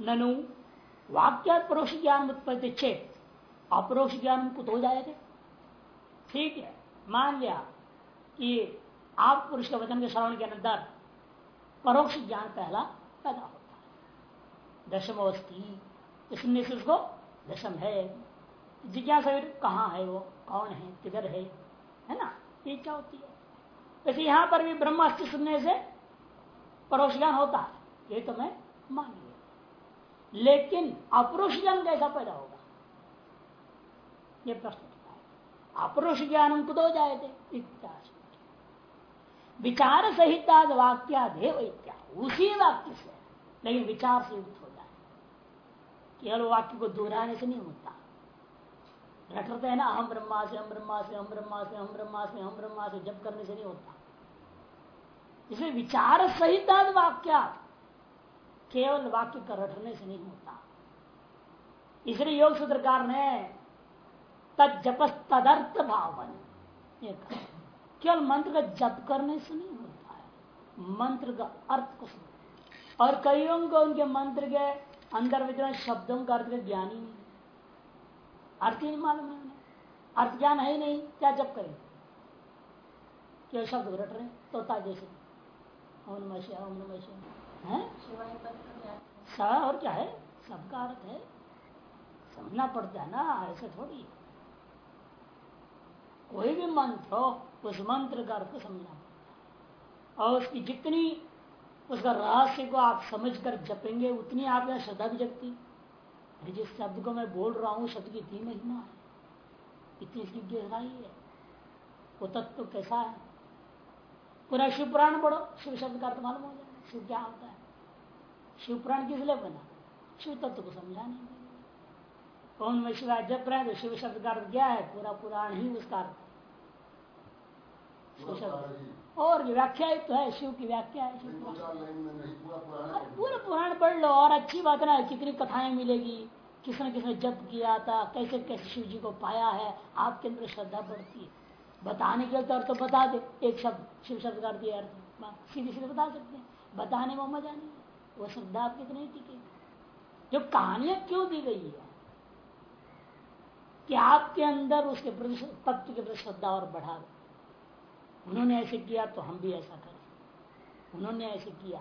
ननु वाक्य परोक्ष ज्ञान उत्पत्ति चेत अपरोक्ष ज्ञान कुत हो जाएगा ठीक है, मान लिया कि आप पुरुष के वचन के श्रवण के अंदर परोक्ष ज्ञान पहला पैदा होता है। दशम अवस्थी सुनने से उसको दशम है। जिज्ञासा कहाँ है वो? कौन है? किधर है? है ना? ये क्या होती है। वैसे यहाँ पर भी ब्रह्मास्त्र सुनने से परोक्ष ज्ञान होता है। ये तो मैं मान लिया। लेकिन अपरुष ज्ञान कैसा पैदा होगा? ये प्रश्न अपरुष ज्ञान हो जाए थे विचार सहित वाक्यादेव इत्या। उसी वाक्य से। लेकिन विचार से युक्त हो। जाए केवल वाक्य को दोहराने से नहीं होता। रटते हैं ना हम ब्रह्मा से हम ब्रह्मा से हम ब्रह्मा से हम ब्रह्मा से हम ब्रह्मा से जब करने से नहीं होता। इसमें विचार सहित वाक्य केवल वाक्य का रटने से नहीं होता। इसलिए योग सूत्रकार ने तद तदर्थ भावन केवल मंत्र का जप करने से नहीं होता है। मंत्र का अर्थ को समझ और कईयों को उनके मंत्र के अंदर विद्यमान शब्दों का अर्थ का ज्ञान ही नहीं अर्थ ही नहीं मालूम है अर्थ ज्ञान है ही नहीं, क्या जप करें? क्या शब्द रट रहे तोता जैसे। ओम नमः ओम नमः है? सा और क्या है? सबका अर्थ है, समझना पड़ता है ना, ऐसे थोड़ी। कोई भी मंत्र हो, उस मंत्र का अर्थ समझना पड़ता है। और उसकी जितनी, उसका रहस्य को आप समझकर जपेंगे, उतनी आप यहाँ श्रद्धा भी जगती जिस शब्द को मैं बोल रहा हूँ, शब्द की इतनी महिमा है, इतनी इसकी गहराई है, वो तत्व तो कैसा है? पूरा शिव पुराण पढ़ो, शिव शब्द का अर्थ मालूम हो जाए शिव क्या होता है? शिव पुराण किस लिए बना? शिव तत्व को समझाने कौन में शिवा जब रहे तो शिव शब्द का अर्थ क्या है? पूरा पुराण ही उसका अर्थ और व्याख्या तो है शिव की व्याख्या है पूरा पुराण पढ़ लो और अच्छी बात ना कितनी कथाएँ मिलेगी किसने किसने जप किया था कैसे कैसे शिव जी को पाया है आपके अंदर श्रद्धा बढ़ती है। बताने के लिए तो अर्थ तो बता दे एक शब्द शिव शब्द कर दिया अर्थ सीधे सीधे बता सकते हैं। बताने में मज़ा नहीं वो श्रद्धा आपकी तो नहीं जो कहानियाँ क्यों दी गई है? कि आपके अंदर उसके तत्व के प्रति श्रद्धा और बढ़ा उन्होंने ऐसे किया तो हम भी ऐसा करें। उन्होंने ऐसे किया।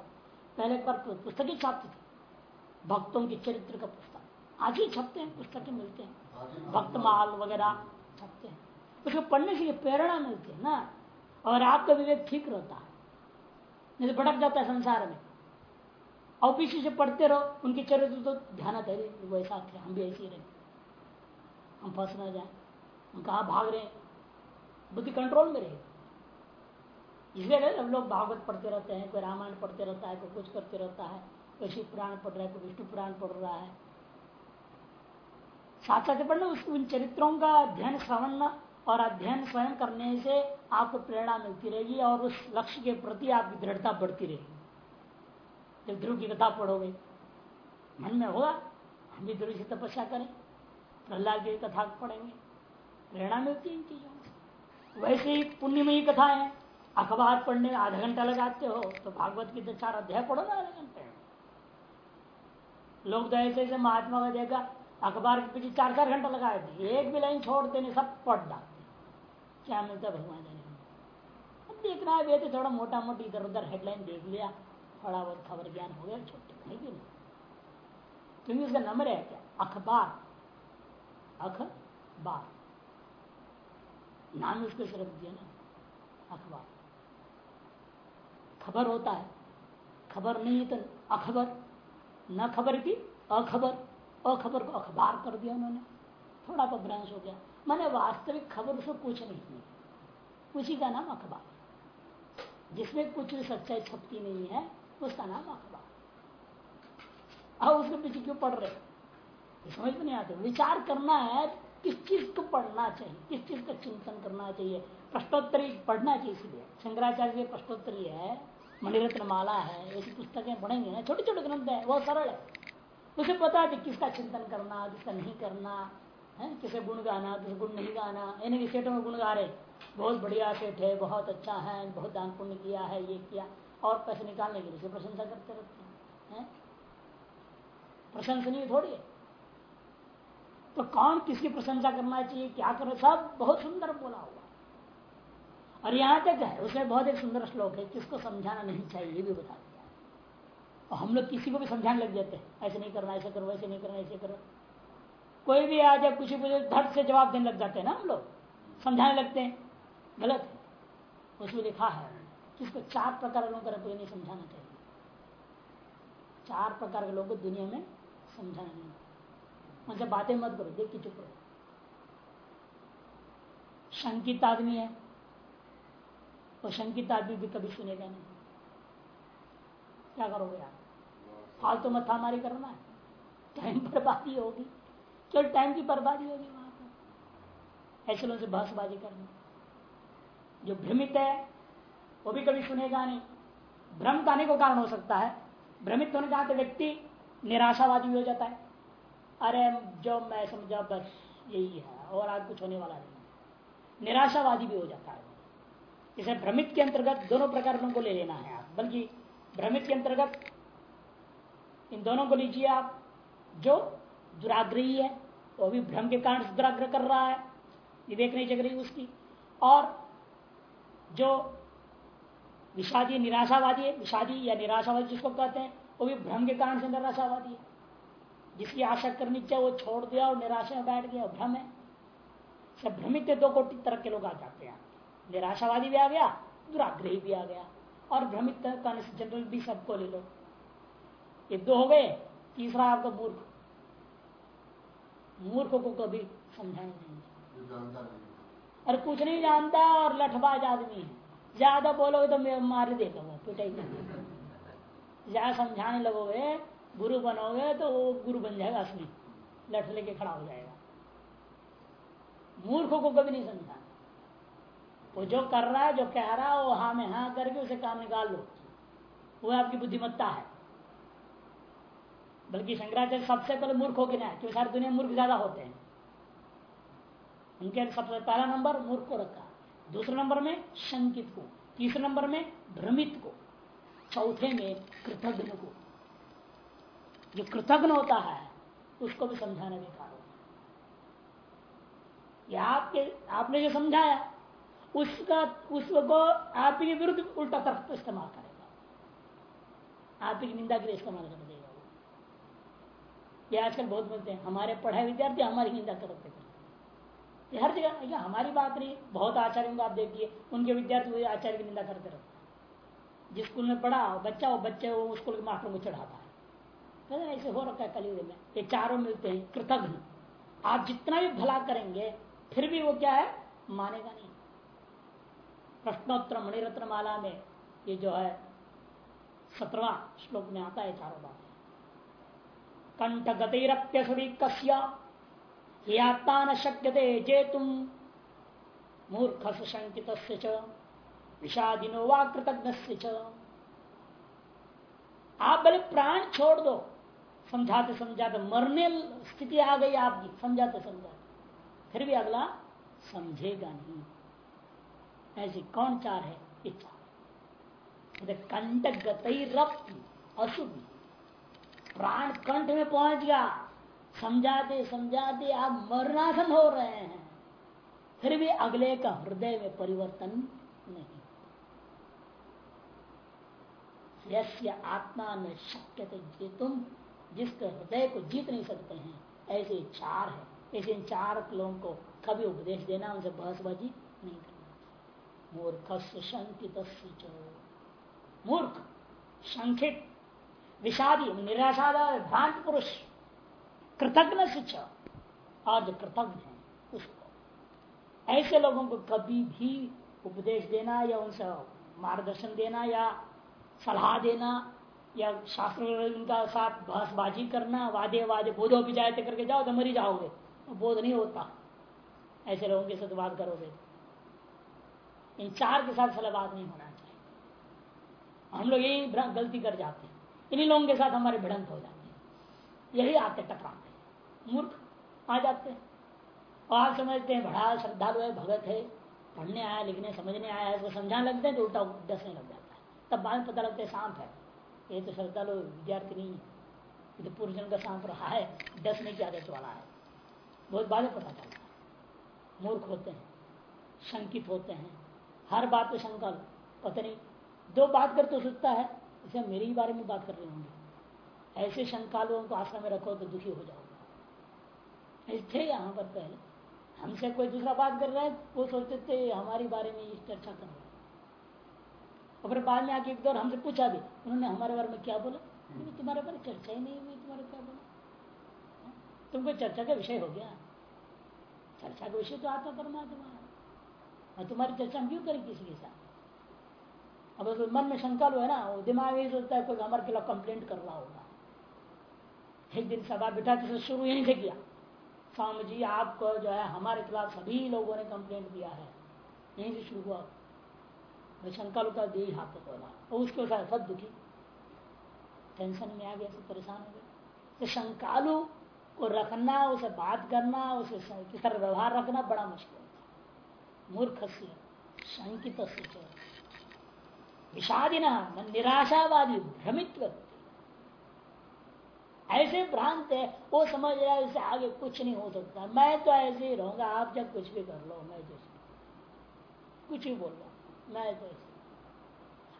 पहले पर पुस्तक ही छापते थी। भक्तों के चरित्र का पुस्तक। आज ही छपते हैं, पुस्तकें मिलते हैं। भक्तमाल वगैरह छपते हैं। उसको पढ़ने से प्रेरणा मिलती है ना। और आपका विवेक ठीक रहता है। तो भटक जाता है संसार में। और पीछे से पढ़ते रहो, उनके चरित्र तो ध्यान है वो ऐसा थे, हम भी ऐसे ही रहे। हम फंस ना जाए। हम कहा भाग रहे बुद्धि कंट्रोल में रहे। इसलिए हम लोग भागवत पढ़ते रहते हैं, कोई रामायण पढ़ते रहता है, कोई कुछ करते रहता है, कोई शिव पुराण पढ़ रहा है, कोई विष्णु पुराण पढ़ रहा है। साथ साथ पढ़ना उस उन चरित्रों का अध्ययन श्रवण और अध्ययन स्वयं करने से आपको प्रेरणा मिलती रहेगी और उस लक्ष्य के प्रति आपकी दृढ़ता बढ़ती रहेगी। जब ध्रुव की कथा पढ़ोगे, मन में होगा, हम भी ध्रुव से तपस्या करें, प्रहलाद की कथा पढ़ेंगे, प्रेरणा मिलती है इन चीज़ों से। वैसे ही पुण्यमयी कथा है अखबार पढ़ने में आधा घंटा लगाते हो तो भागवत की चार अध्याय पढ़ो ना आधे घंटे। लोग तो ऐसे ऐसे महात्मा का देखा अखबार के पीछे चार चार घंटा लगाए थे। एक भी लाइन छोड़ते नहीं सब पढ़ डालते क्या मिलता भगवान जाने अब देखना है तो थोड़ा मोटा मोटी इधर उधर हेडलाइन देख लिया। थोड़ा बहुत खबर ज्ञान हो गया, छोटे नहीं भी नहीं क्योंकि उसका नंबर है क्या? अखबार। अखबार। नाम उसको सिर्फ़ दिया ना। अखबार। खबर होता है। खबर नहीं तो अखबर। न खबर की, अखबर। अखबर को अखबार कर दिया उन्होंने। थोड़ा बहुत भ्रंश हो गया। मैंने वास्तविक खबर उसको कुछ नहीं की। उसी का नाम अखबार। जिसमें कुछ सच्चाई छपती नहीं है, उसका नाम अखबार। अब उसके पीछे क्यों पढ़ रहे समझ में नहीं आते। विचार करना है, किस चीज़ को पढ़ना चाहिए, किस चीज़ का चिंतन करना चाहिए। प्रश्नोत्तरी पढ़ना चाहिए इसलिए। शंकराचार्य प्रश्नोत्तरी है मणिरत्न माला है, ऐसी पुस्तकें पढ़ेंगे ना छोटे छोटे ग्रंथ है, बहुत सरल है। उसे पता है किसका चिंतन करना, किसका नहीं करना, है? किसे गुण गाना, किसे गुण नहीं गाना। यानी कि सेठों में गुण गा रहे बहुत बढ़िया सेठ है, बहुत अच्छा है, बहुत दान पुण्य किया है, ये किया। और पैसे निकालने के लिए प्रशंसा करते रहते हैं प्रशंसनीय थोड़ी है। तो कौन किसकी प्रशंसा करना चाहिए, क्या करो? सब बहुत सुंदर बोला हुआ। और यहाँ तक है उसमें बहुत एक सुंदर श्लोक है, किसको समझाना नहीं चाहिए, ये भी बता दिया और हम लोग किसी को भी समझाने लग जाते हैं, ऐसे नहीं करना, ऐसे करो ऐसे नहीं करना, ऐसे करो। कोई भी आ जाए कुछ पूछे धट से जवाब देने लग जाते हैं ना हम लोग, समझाने लगते हैं, गलत है। उसमें लिखा है, किसको चार प्रकार के लोगों को नहीं समझाना चाहिए। चार प्रकार के लोगों को दुनिया में समझाना नहीं। उनसे बातें मत करो देख के चुप रहो। शंकित आदमी है, वो शंकित आदमी भी कभी सुनेगा नहीं। क्या करोगे आप? फालतू तो मत्था मारी करना है। टाइम बर्बादी होगी। केवल टाइम की बर्बादी होगी वहाँ पर। ऐसे लोगों से बहसबाजी करना। जो भ्रमित है, वो भी कभी सुनेगा नहीं। भ्रम का को कारण हो सकता है। भ्रमित होने का व्यक्ति निराशावादी हो जाता है। अरे, जो मैं समझा, बस यही है और आज कुछ होने वाला नहीं। निराशावादी भी हो जाता है। इसे भ्रमित के अंतर्गत दोनों प्रकार लोगों को ले लेना है। बल्कि भ्रमित के अंतर्गत इन दोनों को लीजिए आप। जो दुराग्रही है, वो भी भ्रम के कारण से दुराग्रह कर रहा है, विवेक नहीं जग रही उसकी। और जो विषादी, निराशावादी है, विषादी या निराशावादी जिसको कहते हैं, वो भी भ्रम के कारण से निराशावादी है। जिसकी आशा करनी चाहिए, वो छोड़ दिया और निराशा में बैठ गया, भ्रम है। सब भ्रमित दो कोटि तरह के लोग आ जाते हैं। निराशावादी भी आ गया, दुराग्रही भी आ गया। और भ्रमित जनरल भी सबको ले लो। ये दो हो गए तीसरा आपका मूर्ख। मूर्ख को कभी समझाए नहीं। और कुछ नहीं जानता और लठबाज आदमी है। ज़्यादा बोलोगे तो मैं मार देगा वो पिटाई ज़्यादा समझाने लगोगे गुरु बनोगे तो वो गुरु बन जाएगा असली। लठ लेके खड़ा हो जाएगा। मूर्ख को कभी नहीं समझाना। वो जो कर रहा है जो कह रहा है वो हाँ में हाँ करके उसे काम निकाल लो वो आपकी बुद्धिमत्ता है। बल्कि शंकराचार्य सबसे पहले मूर्ख हो ना, क्योंकि सारी दुनिया मूर्ख ज़्यादा होते हैं। उनके सबसे पहला नंबर मूर्ख को रखा। दूसरे नंबर में शंकित को। तीसरे नंबर में भ्रमित को। चौथे में कृतज्ञ को। जो कृतज्ञ होता है, उसको भी समझाना हो या आपके, आपने जो समझाया, उसका, उसको आप ही विरुद्ध उल्टा तरफ़ इस्तेमाल करेगा। आप ही निंदा के लिए इस्तेमाल कर देगा वो ये आजकल बहुत बोलते हैं, हमारे पढ़ाए विद्यार्थी हमारी निंदा करते करते हर जगह, ये हमारी बात नहीं, बहुत आचार्यों को आप देखिए, उनके विद्यार्थी वही आचार्य की निंदा करते रहते हैं। जिस स्कूल में पढ़ा बच्चा वो बच्चे वो स्कूल के मास्टरों को चढ़ाता है। ऐसे हो रखा है कलयुग में। ये चारों मिलते हैं कृतज्ञ आप जितना भी भला करेंगे, फिर भी वो क्या है? मानेगा नहीं। प्रश्नोत्तर मणिरत्न माला में ये जो है, सत्रवा श्लोक में आता है चारों बात। कंठ गतिरप्यसुरी कस्य आत्मा न शक्यते जे तुम मूर्ख शंकित विषादिनो वा कृतज्ञ आप भले प्राण छोड़ दो, समझाते समझाते मरने स्थिति आ गई आपकी, समझाते समझाते। फिर भी अगला समझेगा नहीं। ऐसी कौन चार है? ये चार कंठ गतई अशुभ प्राण कंठ में पहुँच गया। समझाते समझाते आप मरनासन हो रहे हैं। फिर भी अगले का हृदय में परिवर्तन नहीं। यस्य आत्मा न शक्य थे तुम जिसके हृदय को जीत नहीं सकते हैं। ऐसे चार है। ऐसे इन चार लोगों को कभी उपदेश देना, उनसे बहसबाजी नहीं करना। मूर्ख से शंकित मूर्ख, शंकित विषादी निराशा भ्रांत पुरुष, कृतज्ञ शिक्षा और जो कृतज्ञ है उसको। ऐसे लोगों को कभी भी उपदेश देना या उनसे मार्गदर्शन देना या सलाह देना या शास्त्र उनका साथ बहसबाजी करना, वादे वादे बोधो भी जाए करके जाओ तो मरी जाओगे। बोध नहीं होता। ऐसे लोगों के साथ बात करोगे इन चार के साथ सलाबाद नहीं होना चाहिए। हम लोग यही गलती कर जाते हैं। इन्हीं लोगों के साथ हमारे भिड़ंत हो जाते हैं। यही आते टकराते मूर्ख आ जाते हैं। और आप समझते हैं, बड़ा श्रद्धालु है, भगत है, पढ़ने आया, लिखने, समझने आया, इसको समझाने लगते हैं तो उल्टा दसने लग जाता है। तब बाद में पता लगता है शांत है। ये तो श्रद्धालु, विद्यार्थी नहीं है। तो पूर्वजन का सांप रहा है। डसने की आदत वाला है। बहुत बाद में पता चलता है। मूर्ख होते हैं, शंकित होते हैं। हर बात पे शंका, पता नहीं। दो बात करते तो सोचता है इसे मेरे ही बारे में बात कर रहे होंगे। ऐसे शंका लोगों को आश्रम में रखो तो दुखी हो जाओगे। थे यहाँ पर पहले। हमसे कोई दूसरा बात कर रहा है, वो सोचते थे, हमारी बारे में चर्चा कर रहे और फिर बाद में आके एक दौर हमसे पूछा भी, उन्होंने हमारे बारे में क्या बोला? तुम्हारे बारे चर्चा ही नहीं हुई, तुम्हारे क्या बोला? तुमको चर्चा का विषय हो गया। चर्चा का विषय तो आता परमात्मा और तुम्हारी चर्चा हम क्यों करें किसी के साथ? अब तो मन में शंका है ना, वो दिमाग यही सोचता है, कोई हमारे खिलाफ कंप्लेंट कर रहा होगा। एक दिन सभा बैठा तो शुरू यहीं से किया। स्वामी जी, आपको जो है, हमारे खिलाफ सभी लोगों ने कंप्लेंट दिया है। यहीं से शुरू हुआ। मैं शंकालु का दे हाथ तो बोला और उसके साथ सब दुखी। टेंशन में आ गया, सब परेशान हो गया तो शंकालु को रखना, उसे बात करना, उसे किस तरह व्यवहार रखना बड़ा मुश्किल होता मूर्ख से, शंकित विषादी निराशावादी, भ्रमित ऐसे भ्रांत है, वो समझ रहा है, इससे आगे कुछ नहीं हो सकता। मैं तो ऐसे ही रहूँगा, आप जब कुछ भी कर लो, मैं जैसे। कुछ ही बोल रहा मैं तो ऐसे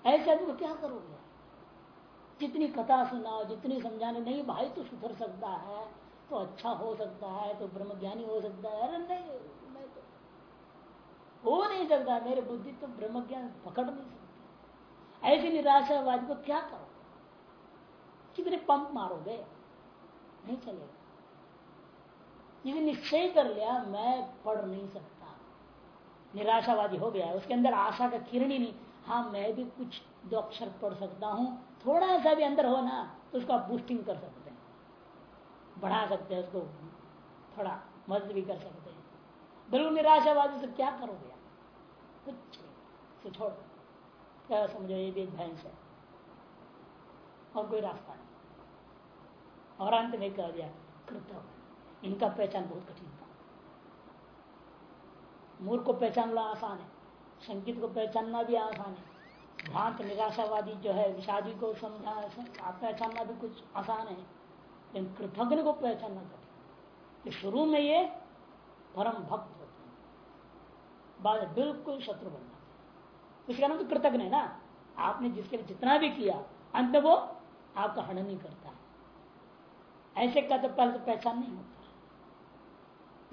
ऐसे आदमी क्या करोगे? जितनी कथा सुनाओ, जितनी समझाने, नहीं, भाई तो सुधर सकता है तो अच्छा हो सकता है तो ब्रह्म ज्ञानी हो सकता है। अरे नहीं, मैं तो हो नहीं सकता, मेरे बुद्धि तो ब्रह्म ज्ञान पकड़ नहीं सकती। ऐसी निराशावादी को क्या करो? कितने पंप मारोगे? नहीं चलेगा। यदि निश्चय कर लिया, मैं पढ़ नहीं सकता। निराशावादी हो गया उसके अंदर आशा का किरण ही नहीं। हाँ मैं भी कुछ दो अक्षर पढ़ सकता हूँ। थोड़ा सा भी अंदर हो ना तो उसको आप बूस्टिंग कर सकते हैं। बढ़ा सकते हैं उसको, थोड़ा मदद भी कर सकते हैं। बिल्कुल निराशावादी से क्या करोगे कुछ नहीं। छोड़ क्या समझो ये भी भैंस है और कोई रास्ता नहीं। और अंत में कह दिया कृतव इनका पहचान बहुत कठिन था। मूर्ख को पहचानना आसान है। संकित को पहचानना भी आसान है। भ्रांत, निराशावादी जो है, विषादी को समझा पहचानना भी कुछ आसान है। लेकिन कृतज्ञ को पहचानना कठिन शुरू में ये परम भक्त होते हैं। बाद बिल्कुल शत्रु बन जाते इसका नाम तो कृतज्ञ है ना? आपने जिसके लिए जितना भी किया, अंत वो आपका हनन नहीं करता। है ऐसे का तो पहले तो पहचान नहीं होता।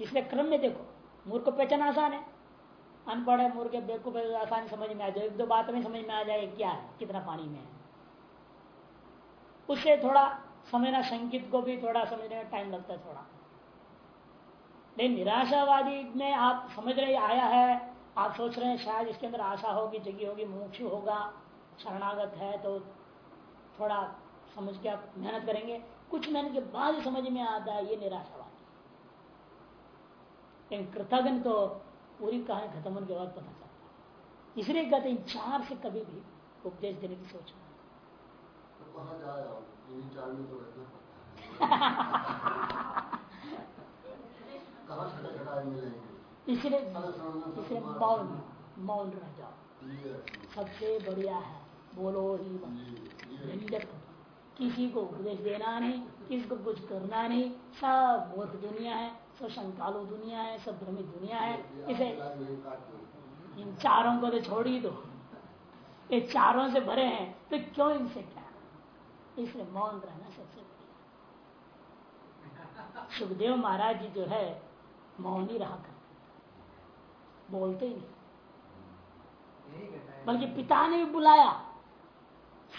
इसलिए क्रम में देखो, मूर्ख को पहचान आसान है। अनपढ़ है, मूर्ख बेवकूफ़ आसानी समझ में आ जाए। एक दो बात में समझ में आ जाए, क्या है? कितना पानी में है। उससे थोड़ा समझना संकित को भी थोड़ा समझने में टाइम लगता है थोड़ा। लेकिन निराशावादी में आप समझ रहे, आया है आप सोच रहे हैं शायद इसके अंदर आशा होगी जगी होगी मोक्ष होगा शरणागत है तो थोड़ा समझ के आप मेहनत करेंगे। कुछ मेहनत के बाद ही समझ में आता है ये निराशावादी। लेकिन कृतज्ञ तो पूरी कहानी खत्म होने के बाद पता चलता है। इसलिए कहते हैं चार से कभी भी उपदेश देने की सोचना इसलिए इसलिए मौन मौन रह जाओ। सबसे बढ़िया है बोलो ही झंझट किसी को उपदेश देना नहीं किसी को कुछ करना नहीं सब मूर्ख दुनिया है सब शंकालु दुनिया है सब भ्रमित दुनिया है। इसे इन चारों को तो छोड़ ही दो। ये चारों से भरे हैं तो क्यों इनसे क्या? इसलिए मौन रहना सबसे बढ़िया। सुखदेव महाराज जी जो है मौन ही रहा करते। बोलते ही नहीं। बल्कि पिता ने भी बुलाया।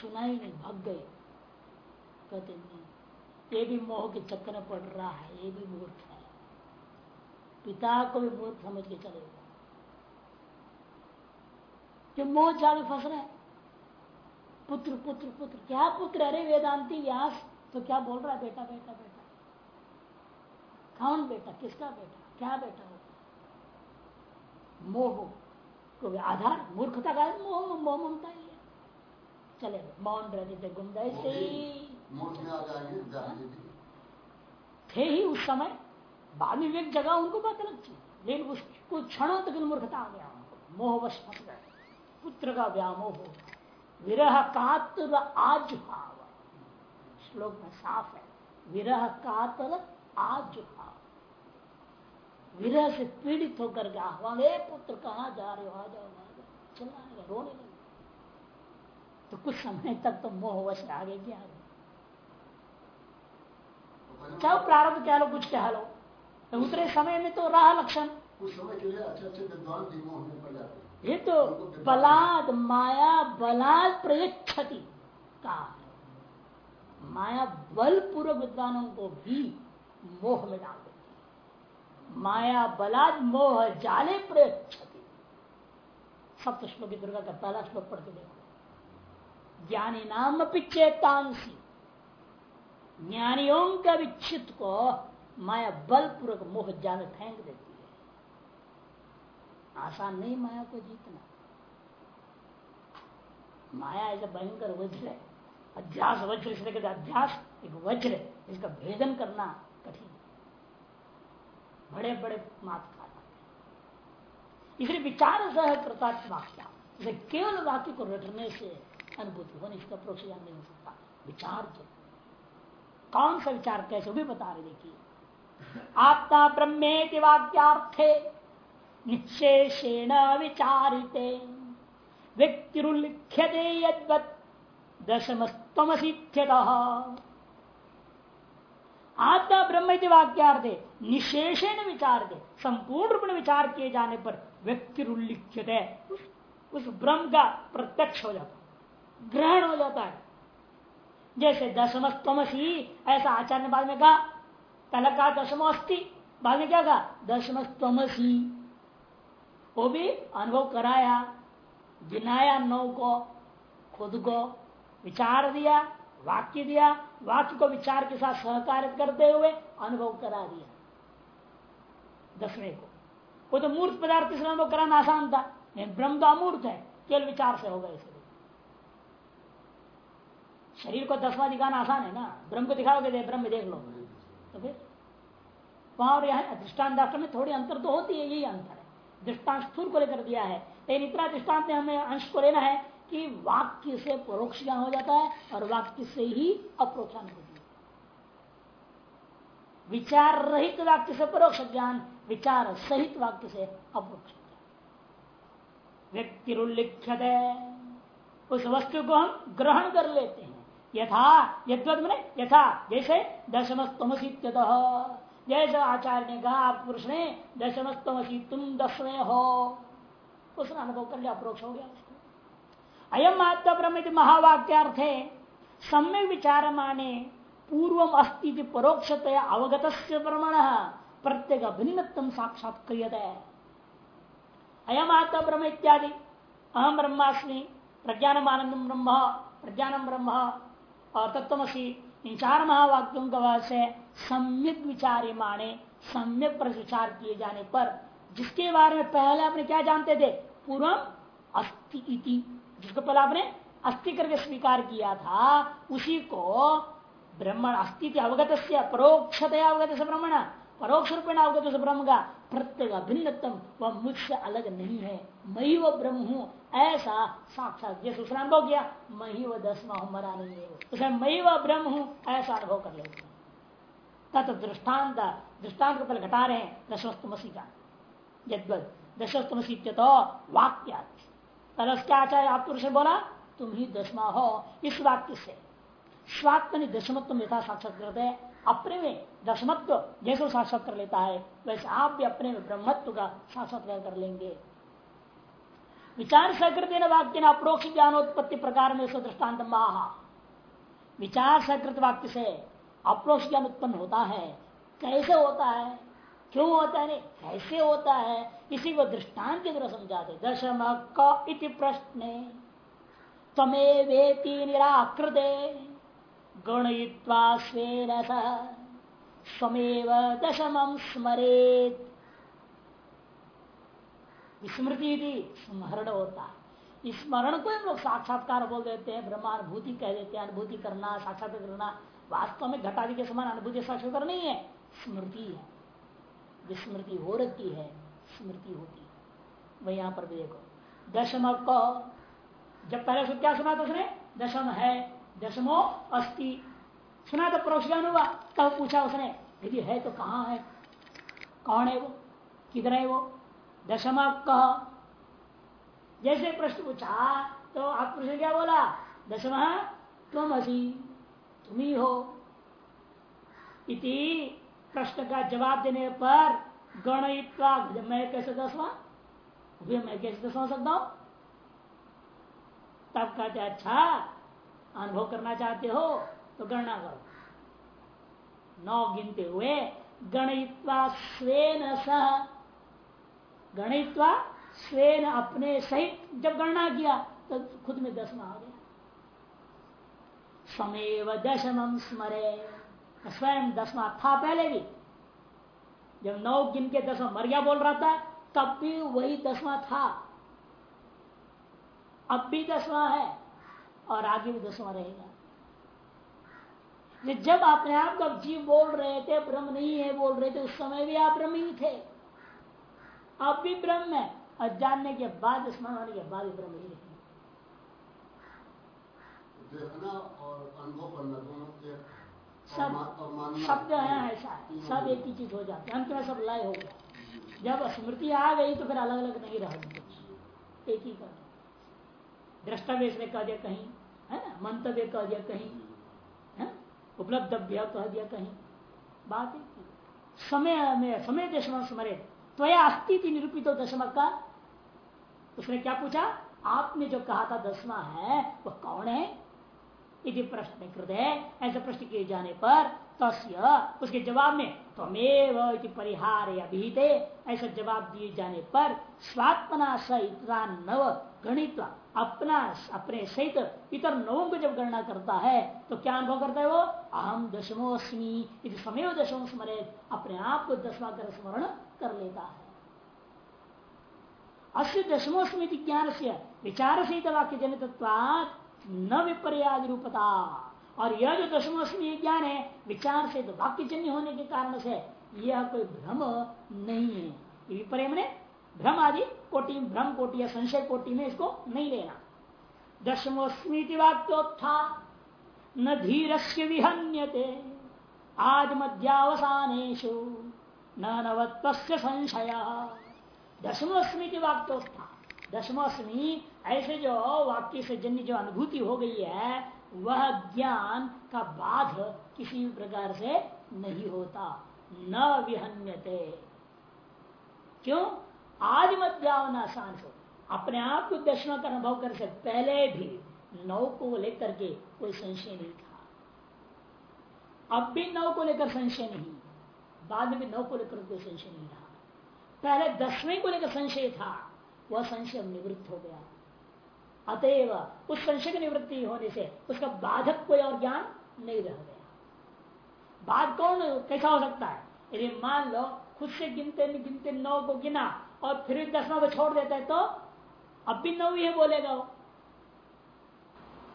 सुना ही नहीं भग गए। कहते नहीं ये भी मोह के चक्कर में पड़ रहा है ये भी मूर्ख है। पिता को भी मूर्ख समझ के चलेगा कि मोह चाल फंस रहे पुत्र पुत्र पुत्र क्या पुत्र? अरे वेदांति व्यास तो क्या बोल रहा है? बेटा बेटा बेटा। कौन बेटा? किसका बेटा? क्या बेटा हो? मोह को आधार मूर्खता का मोह मोह ममता ही है। चले मौन रहने थे गुंडे से थे ही उस समय बाद में एक जगह उनको बात अलग थी। लेकिन उसको क्षणों तक मूर्खता आ गया उनको। मोहवश फंस गए। पुत्र का व्यामोह हो विरह कातुर आज भाव श्लोक में साफ़ है। विरह कातल आज विरह से पीड़ित होकर के आह्वान पुत्र कहाँ जा रहे हो? आ जाओ आ जाओ। चिल्लाने रोने लगे। तो कुछ समय तक तो मोह वश आगे क्या चाहे प्रारंभ कह लो कुछ कह लो। तो उतरे समय में तो रहा लक्षण। उस समय के लिए अच्छे अच्छे विद्वान भी पड़ जाते ये तो बलाद माया बलाद प्रयक्षति का माया बलपूर्वक विद्वानों को भी मोह में डाल माया, बलाद, मोह, जाले प्रयक्षति सप्त श्लोक दुर्गा का पहला श्लोक पढ़ के देखो। ज्ञानी नाम पिछेतांसी ज्ञानियों का विच्छित को माया बलपूर्वक मोह जाल फेंक देती है। आसान नहीं माया को जीतना। माया ऐसा भयंकर वज्र है। अध्यास, वज्र अध्यास, एक वज्र है। इसका भेदन करना। बड़े बड़े मात खाता इसलिए विचार सह कृतात्माख्या इसे केवल वाक्य को रटने से अनुभूति होने इसका प्रोक्ष नहीं हो सकता। विचार जो कौन सा विचार कैसे भी बता रहे देखिए। आत्मा ब्रह्मेति वाक्यार्थे निशेषेण विचारिते। व्यक्तिरुल्लिख्यते यद्वत् दशमस्तमसिथ्यत आत्मा ब्रह्म वाक्यार्थे निशेषेण विचार दे संपूर्ण रूप में विचार किए जाने पर व्यक्ति उल्लिखित है उस ब्रह्म का प्रत्यक्ष हो जाता ग्रहण हो जाता है। जैसे दशमस्तमसी, ऐसा आचार्य ने बाद में कहा पहले कहा दशमो अस्थि बाद में क्या कहा? दशमस्तमसी। वो भी अनुभव कराया, गिनाया नौ को, खुद को, विचार दिया, वाक्य दिया, वाक्य को विचार के साथ सहकार्य करते हुए अनुभव करा दिया। दसवें को वो तो मूर्त पदार्थ से अनुभव कराना आसान था। ब्रह्म तो अमूर्त है। केवल विचार से होगा इसे शरीर को दसवां दिखाना आसान है ना। ब्रह्म को दिखाओगे दे ब्रह्म देख लो। तो फिर वहाँ और यहाँ दृष्टान में थोड़ी अंतर तो होती है, यही अंतर है। दृष्टांत स्थूल को लेकर दिया है। लेकिन इतना दृष्टांत में हमें अंश को लेना है कि वाक्य से परोक्ष ज्ञान हो जाता है और वाक्य से ही अप्रोक्ष होती है। विचार रहित वाक्य से परोक्ष ज्ञान, विचार सहित वाक्य से अप्रोक्ष व्यक्ति उल्लिखित उस वस्तु को हम ग्रहण कर लेते हैं। यथा यद्वत मैंने, यथा, जैसे दशमस्तमसी जैसे आचार्य ने कहा, आप पुरुष ने दशमस्तमसी तुम दसवें हो। उसने अनुभव कर लिया, अप्रोक्ष हो गया। अयम आत्मा ब्रह्म महावाक्यार्थ है सम्य विचार माने पूर्व अस्ति परोक्षतया अवगत प्रमाण प्रत्येक भिन्नतम साक्षात क्रियत। अयम आत्मा ब्रह्म इत्यादि। अहम ब्रह्मास्मि प्रज्ञानमानंदम ब्रह्म प्रज्ञानम ब्रह्म। और तत्वसी इन चार महावाक्यों का वह से सम्यक विचार माने सम्यक पर विचार किए जाने पर। जिसके बारे में पहले आपने क्या जानते थे? पूर्व अस्ति जिसको पहले आपने अस्थि करके स्वीकार किया था, उसी को ब्रह्मण अस्तित्व अवगत से परोक्षतया अवगत से ब्रह्मण। परोक्ष रूप में अवगत से ब्रह्म का प्रत्येक भिन्नतम वह मुझसे अलग नहीं है मई वो ब्रह्म हूँ ऐसा साक्षात जैसे उसने अनुभव किया। मही व दसवा हूँ मरा नहीं है उसे मई व ब्रह्म हूँ ऐसा अनुभव कर लेते तथा दृष्टांत दृष्टांत को पहले घटा रहे हैं दशवस्तमसी का। यद दशवस्तमसी तो वाक्य तरस क्या आचार्य आप पुरुष बोला, तुम ही दसमा हो। इस वाक्य से। स्वात्म दशमत्व यथा साक्षात करते हैं, अपने में दशमत्व जैसे साक्षात कर लेता है, वैसे आप भी अपने में ब्रह्मत्व का साक्षात्कार कर लेंगे। विचार सकृत वाक्य न अप्रोक्ष ज्ञानोत्पत्ति प्रकार में दृष्टांत महा। विचार सकृत वाक्य से अप्रोक्ष ज्ञान उत्पन्न होता है। कैसे होता है? क्यों होता है? कैसे होता है? इसी को दृष्टांत की तरह समझाते दशम इति प्रश्न तमेवेति निराकृते। गणयित्वा स्वेन स्वमेव दशम स्मरेत। विस्मृति स्मरण होता। है स्मरण को हम लोग साक्षात्कार बोल देते हैं, ब्रह्मानुभूति कह देते हैं, अनुभूति करना, साक्षात्कार करना, वास्तव में घटादि के समान अनुभूति साक्षात्कार नहीं है, स्मृति है। विस्मृति हो रखी है, स्मृति होती है। वह यहाँ पर भी देखो दशम को, जब पहले से क्या सुना था उसने, दशम है दशमो अस्ति। सुना तो परोक्ष ज्ञान हुआ, तब पूछा उसने, यदि है तो कहाँ है? कौन है वो? किधर है वो? दशमा कह। जैसे प्रश्न पूछा तो आप प्रश्न क्या बोला? दशमा, तुम असी, तुम ही हो। इति प्रश्न का जवाब देने पर गणित्वा मैं कैसे दसवा? मैं कैसे दसवा सकता हूँ? तब कहते अच्छा अनुभव करना चाहते हो तो गणना करो। नौ गिनते हुए गणित्वा स्वेन सह, गणित्वा स्वेन अपने सहित जब गणना किया तो खुद में दसवा आ गया। समेव दशम स्मरे। स्वयं दसवा था पहले भी। जब नौ गिन के दसवा मर गया बोल रहा था, तब भी वही दसवा था। अब भी दसवा है। और आगे भी दसवा रहेगा। जब अपने आप को जीव बोल रहे थे ब्रह्म नहीं है बोल रहे थे उस समय भी आप ब्रह्म ही थे। अब भी ब्रह्म है और जानने के बाद स्मरण होने के बाद भी ब्रह्म ही रहेंगे देखना और अनुभव करना दोनों एक सब शब्द है ऐसा है। सब एक ही चीज़ हो जाती है। अंत में सब लय हो गया। जब स्मृति आ गई तो फिर अलग अलग नहीं रहा। कुछ एक ही कर दृष्टावेश ने कह दिया कहीं है? मंतव्य कह दिया कहीं, है? उपलब्धव्य कह दिया कहीं। बात समय में, समय दशम स्मरे, त्वया अस्तित्व निरूपित हो दशमक का। उसने क्या पूछा? आपने जो कहा था दसवा है, वह कौन है? यदि प्रश्न कृत है, ऐसे प्रश्न किए जाने पर तस्य, उसके जवाब में त्वमेव परिहार अभिहित, ऐसा जवाब दिए जाने पर स्वात्मना सहित नव गणित अपना, अपने सहित इतर नवों को जब गणना करता है तो क्या अनुभव करता है वो? अहम दशमोस्मी समय दशमो स्मरे अपने आप को दसवा कर स्मरण कर लेता है। अस्य दशमोस्मृति ज्ञान से विचार सहित वाक्य जनित न विपर्याद रूपता और यह जो दशमोस्मी ज्ञान है विचार से तो वाक्य जन्य होने के कारण से यह कोई भ्रम नहीं है। विपर्य भ्रम आदि कोटि, भ्रम कोटि या संशय कोटि में इसको नहीं लेना। दशमोस्मी वाक्योत्था न धीर से विहन्यते आज मध्यावसानेशु न नवत्व संशय। दशमोस्मी की वाक्योत्था दशमोस्मी, ऐसे जो वाक्य से जन्य जो अनुभूति हो गई है, वह ज्ञान का बाध किसी भी प्रकार से नहीं होता। न विहन्यते। क्यों? आज मध्यावना आसान हो। अपने आप को दर्शन का अनुभव कर से पहले भी नौ को लेकर के कोई संशय नहीं था। अब भी नौ को लेकर संशय नहीं, बाद में भी नौ को लेकर कोई संशय नहीं रहा। पहले दसवें को लेकर संशय था, वह संशय निवृत्त हो गया। अतएव उस संशय की निवृत्ति होने से उसका बाधक कोई और ज्ञान नहीं रह गया। बाद कौन, कैसा हो सकता है? यदि मान लो, खुद से गिनते गिनते नौ को गिना और फिर भी दसवा को छोड़ देता है तो अब भी नौ ही बोलेगा वो।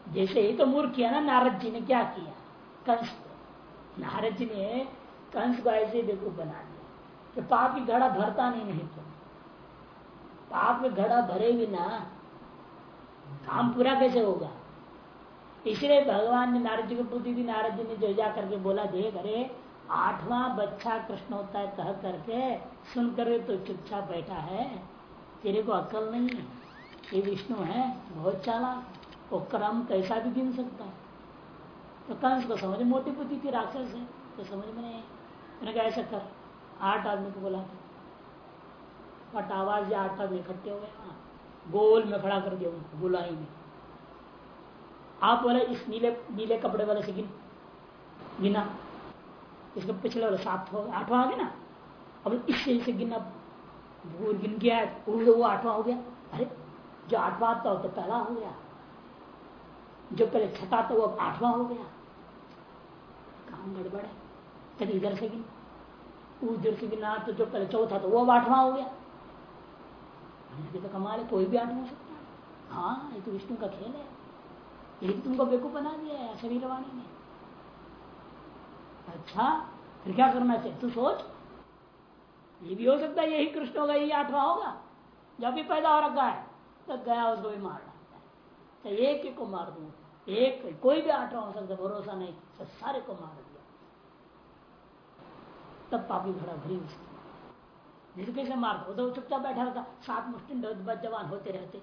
जैसे ही तो मूर्ख किया ना, नारद जी ने क्या किया? कंस को। नारद जी ने कंस को ऐसे बेवकूफ़ बना दिया कि पाप की घड़ा भरता नहीं नहीं तो पाप में घड़ा भरे भी ना, काम पूरा कैसे होगा? इसलिए भगवान ने नारद जी को बुद्धि दी, नारद जी ने जो जा करके बोला, देख अरे आठवां बच्चा कृष्ण होता है कह करके सुन कर तो चुपचाप बैठा है। तेरे को अकल नहीं है। ये विष्णु है, बहुत चाला वो क्रम कैसा भी गिन सकता है। तो कंस को समझ, मोटी बुद्धि थी राक्षस है तो समझ में नहीं मैंने कहा, ऐसा कर। आठ आदमी को बोला था बट आवाज़ या आठ आदमी इकट्ठे हो गए गोल में खड़ा कर दिया उनको गुलाई में। आप बोले, इस नीले नीले कपड़े वाले से गिन। गिना। इसके पिछले वाले सात हो, आठवां आ गया ना? अब इससे इसे गिना भूर गिन गया वो आठवां हो गया। अरे, जो आठवां आता हो तो पहला हो गया। जो पहले छठा था वो आठवां हो गया। काम गड़बड़ है। कभी इधर से गिन। उधर से गिना तो जो पहले चौथा था, वो आठवां हो गया। तो कमाल है, कोई भी आठ हो सकता है। हाँ ये तो विष्णु का खेल है। यही तुमको बेकूफ बना दिया है शरीर वाणी ने अच्छा फिर क्या करना चाहिए तू सोच। ये भी हो सकता है, यही कृष्ण होगा, यही आठवां होगा। जब भी पैदा हो रखा है तो गया उसको भी मार डालता है। तो एक एक को मार दू, एक कोई भी आठवां हो सकता भरोसा नहीं तो सारे को मार दिया। तब पापी भरा भरी उसकी। तो कैसे मारता वो तो चुपचाप बैठा रहता, सात मुस्टिन जवान होते रहते।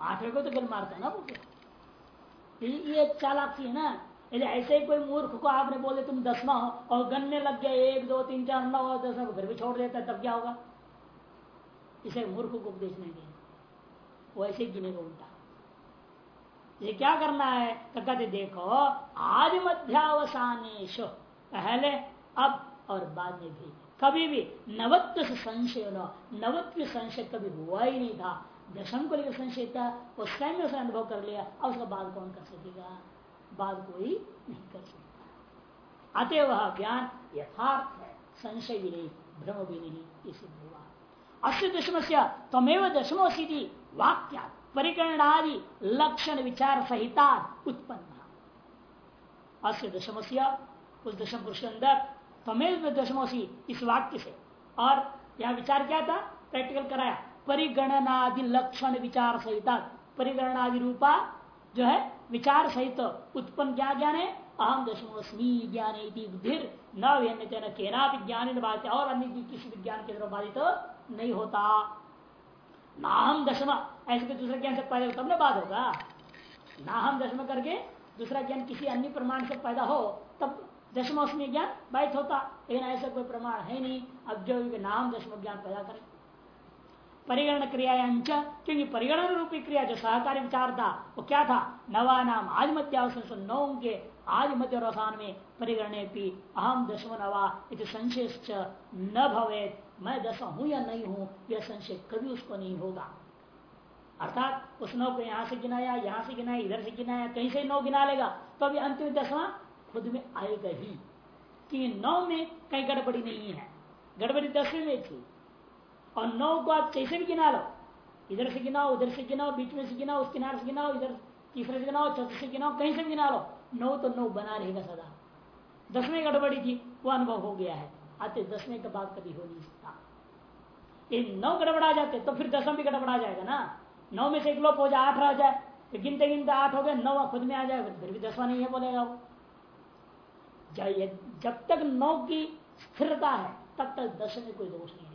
आठवें को तो फिर मारता है ना वो ये चालाकी है ना यदि ऐसे ही कोई मूर्ख को आपने बोले तुम दसवा हो और गन्ने लग गए एक दो तीन चार नौ दसवा को फिर भी छोड़ देता तब क्या होगा इसे मूर्ख को उपदेश नहीं देना वो ऐसे ही गिनेगा उल्टा ये क्या करना है तो कहते देखो आज मध्यावसानेश पहले अब और बाद में भी कभी भी नवत्व से संशय नवत्व संशय कभी हुआ ही नहीं था दशम को लेकर संशय था वो स्वयं उसे अनुभव कर लिया अब उसका बाद कौन कर सकेगा बाद कोई नहीं कर सकता। अतः वह ज्ञान यथार्थ है, संशय भी नहीं, भ्रम भी नहीं, इसे हुआ अस्य दशम से तमेव दशमो सीधी वाक्या, परिकरणादि, लक्षण विचार सहिता उत्पन्न। अस्य दशम उस दशम पुरुष के अंदर, तमेव दशमोसी इस वाक्य से। और यह विचार क्या था? प्रैक्टिकल कराया। परिगणनादि लक्षण विचार सहिता, परिगणनादि रूपा जो है, विचार सहित उत्पन्न क्या ज्ञान है? अहम दशमोस्मी ज्ञान बुद्धि न केना विज्ञान और अन्य किसी विज्ञान के द्वारा बाधित तो नहीं होता। नाहम दशम, ऐसे के दूसरे ज्ञान से पैदा हो तब ना बात होगा। नाहम दशम करके दूसरा ज्ञान किसी अन्य प्रमाण से पैदा हो, तब दशमोस्मी ज्ञान बाधित होता। लेकिन ऐसा कोई प्रमाण है नहीं। अब जो नाम दशम ज्ञान पैदा करें। परिगणन क्रियायांच क्योंकि परिगणन रूपी क्रिया जो सहकारी विचार था वो क्या था? नवा नाम आज मध्यावसन नौ के आज मध्य रसान में परिगणने भी अहम दशम नवा इस संशय न भवे मैं दस हूँ या नहीं हूँ यह संशय कभी उसको नहीं होगा। अर्थात उस नौ को यहाँ से गिनाया, यहाँ से गिनाया, इधर से गिनाया, कहीं से नौ गिना लेगा तो अभी अंतिम दसवां खुद में आएगा ही। कि नौ में कहीं गड़बड़ी नहीं है। गड़बड़ी दसवें में थी। और नौ को आप कैसे भी गिना लो। इधर से गिनाओ, उधर से गिनाओ, बीच में से गिनाओ, उस किनारे से गिनाओ, इधर तीसरे से गिनाओ, चौथे से गिनाओ, कहीं से गिना लो। नौ तो नौ बना रहेगा सदा। दसवें गड़बड़ी थी, वो अनुभव हो गया है। आते दसवें का बात कभी हो नहीं सकता। ये नौ गड़बड़ा जाते तो फिर दसवें भी गड़बड़ा जाएगा ना। नौ में से एक लोप हो जाए, आठ रह जाए तो गिनते गिनते आठ हो गए, नौ खुद में आ जाए, फिर भी दसवा नहीं है बोलेगा वो। जब तक नौ की स्थिरता है, तब तक दस में कोई दोष नहीं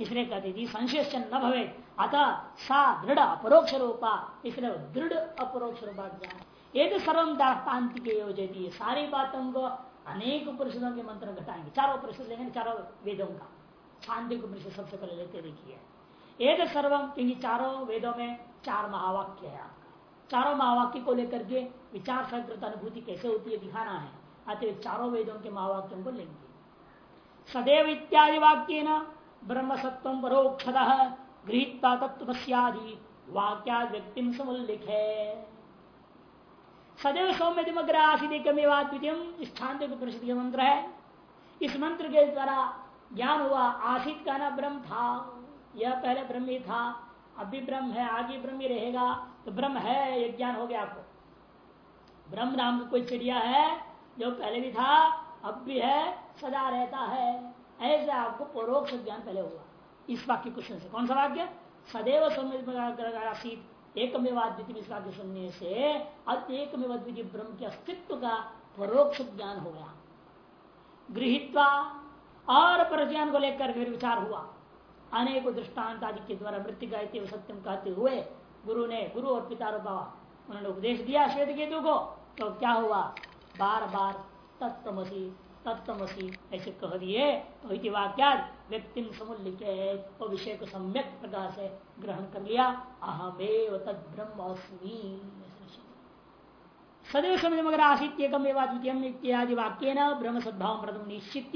इसलिए कहते थी संशय न भवे। अतः सा दृढ़ अपरोक्ष रूपा। इसलिए दृढ़ अपरोक्ष रूपा ज्ञान एक सर्वम दाष्टान्ति के योजना सारी बातों को अनेक उपनिषदों के मंत्र घटाएँगे। चारों उपनिषद लेंगे, चारों वेदों का। शांति उपनिषद सबसे पहले लेते देखिए। एक सर्वम क्योंकि चारों वेदों में चार महावाक्य है आपका। चारों महावाक्य को लेकर के विचार सकृत अनुभूति कैसे होती है दिखाना है। अतः चारों वेदों के महावाक्यों को लेंगे। सदैव इत्यादि वाक्य न ब्रह्म सत्व परोक्ष गृहता तत्व वाक्या व्यक्ति समुल्लिख। सदैव सौम्य दिमग्र आसित छांद प्रसिद्ध मंत्र है। इस मंत्र के द्वारा ज्ञान हुआ आशित का ना ब्रह्म था। यह पहले ब्रह्म ही था अभी ब्रह्म है, आगे ब्रह्म ही रहेगा तो ब्रह्म है, ये ज्ञान हो गया आपको। ब्रह्म नाम का कोई चिड़िया है, जो पहले भी था, अब भी है, सदा रहता है। ऐसे आपको परोक्ष ज्ञान पहले हुआ। इस वाक्य क्वेश्चन से कौन सा वाक्य? सदैव आसित एक इस वाक्य सुनने से अब एक ब्रह्म के अस्तित्व का परोक्ष ज्ञान हो गया। गृहित्वा और पर ज्ञान को लेकर फिर विचार हुआ। अनेक दृष्टांत आदि के द्वारा मृत्यु गायते सत्यम कहते हुए गुरु ने गुरु और पिता बाबा उन्होंने उपदेश दिया श्वेत केतु को। तो क्या हुआ? बार बार तत्वसी तत्वसी ऐसे कह दिए तो वाक्या व्यक्ति के वो विषय को सम्यक प्रकार से ग्रहण कर लिया। अहमेव तद ब्रह्मस्मी सदैव समय मगर आसित इत्यादि वाक्य न ब्रह्म सद्भाव प्रथम निश्चित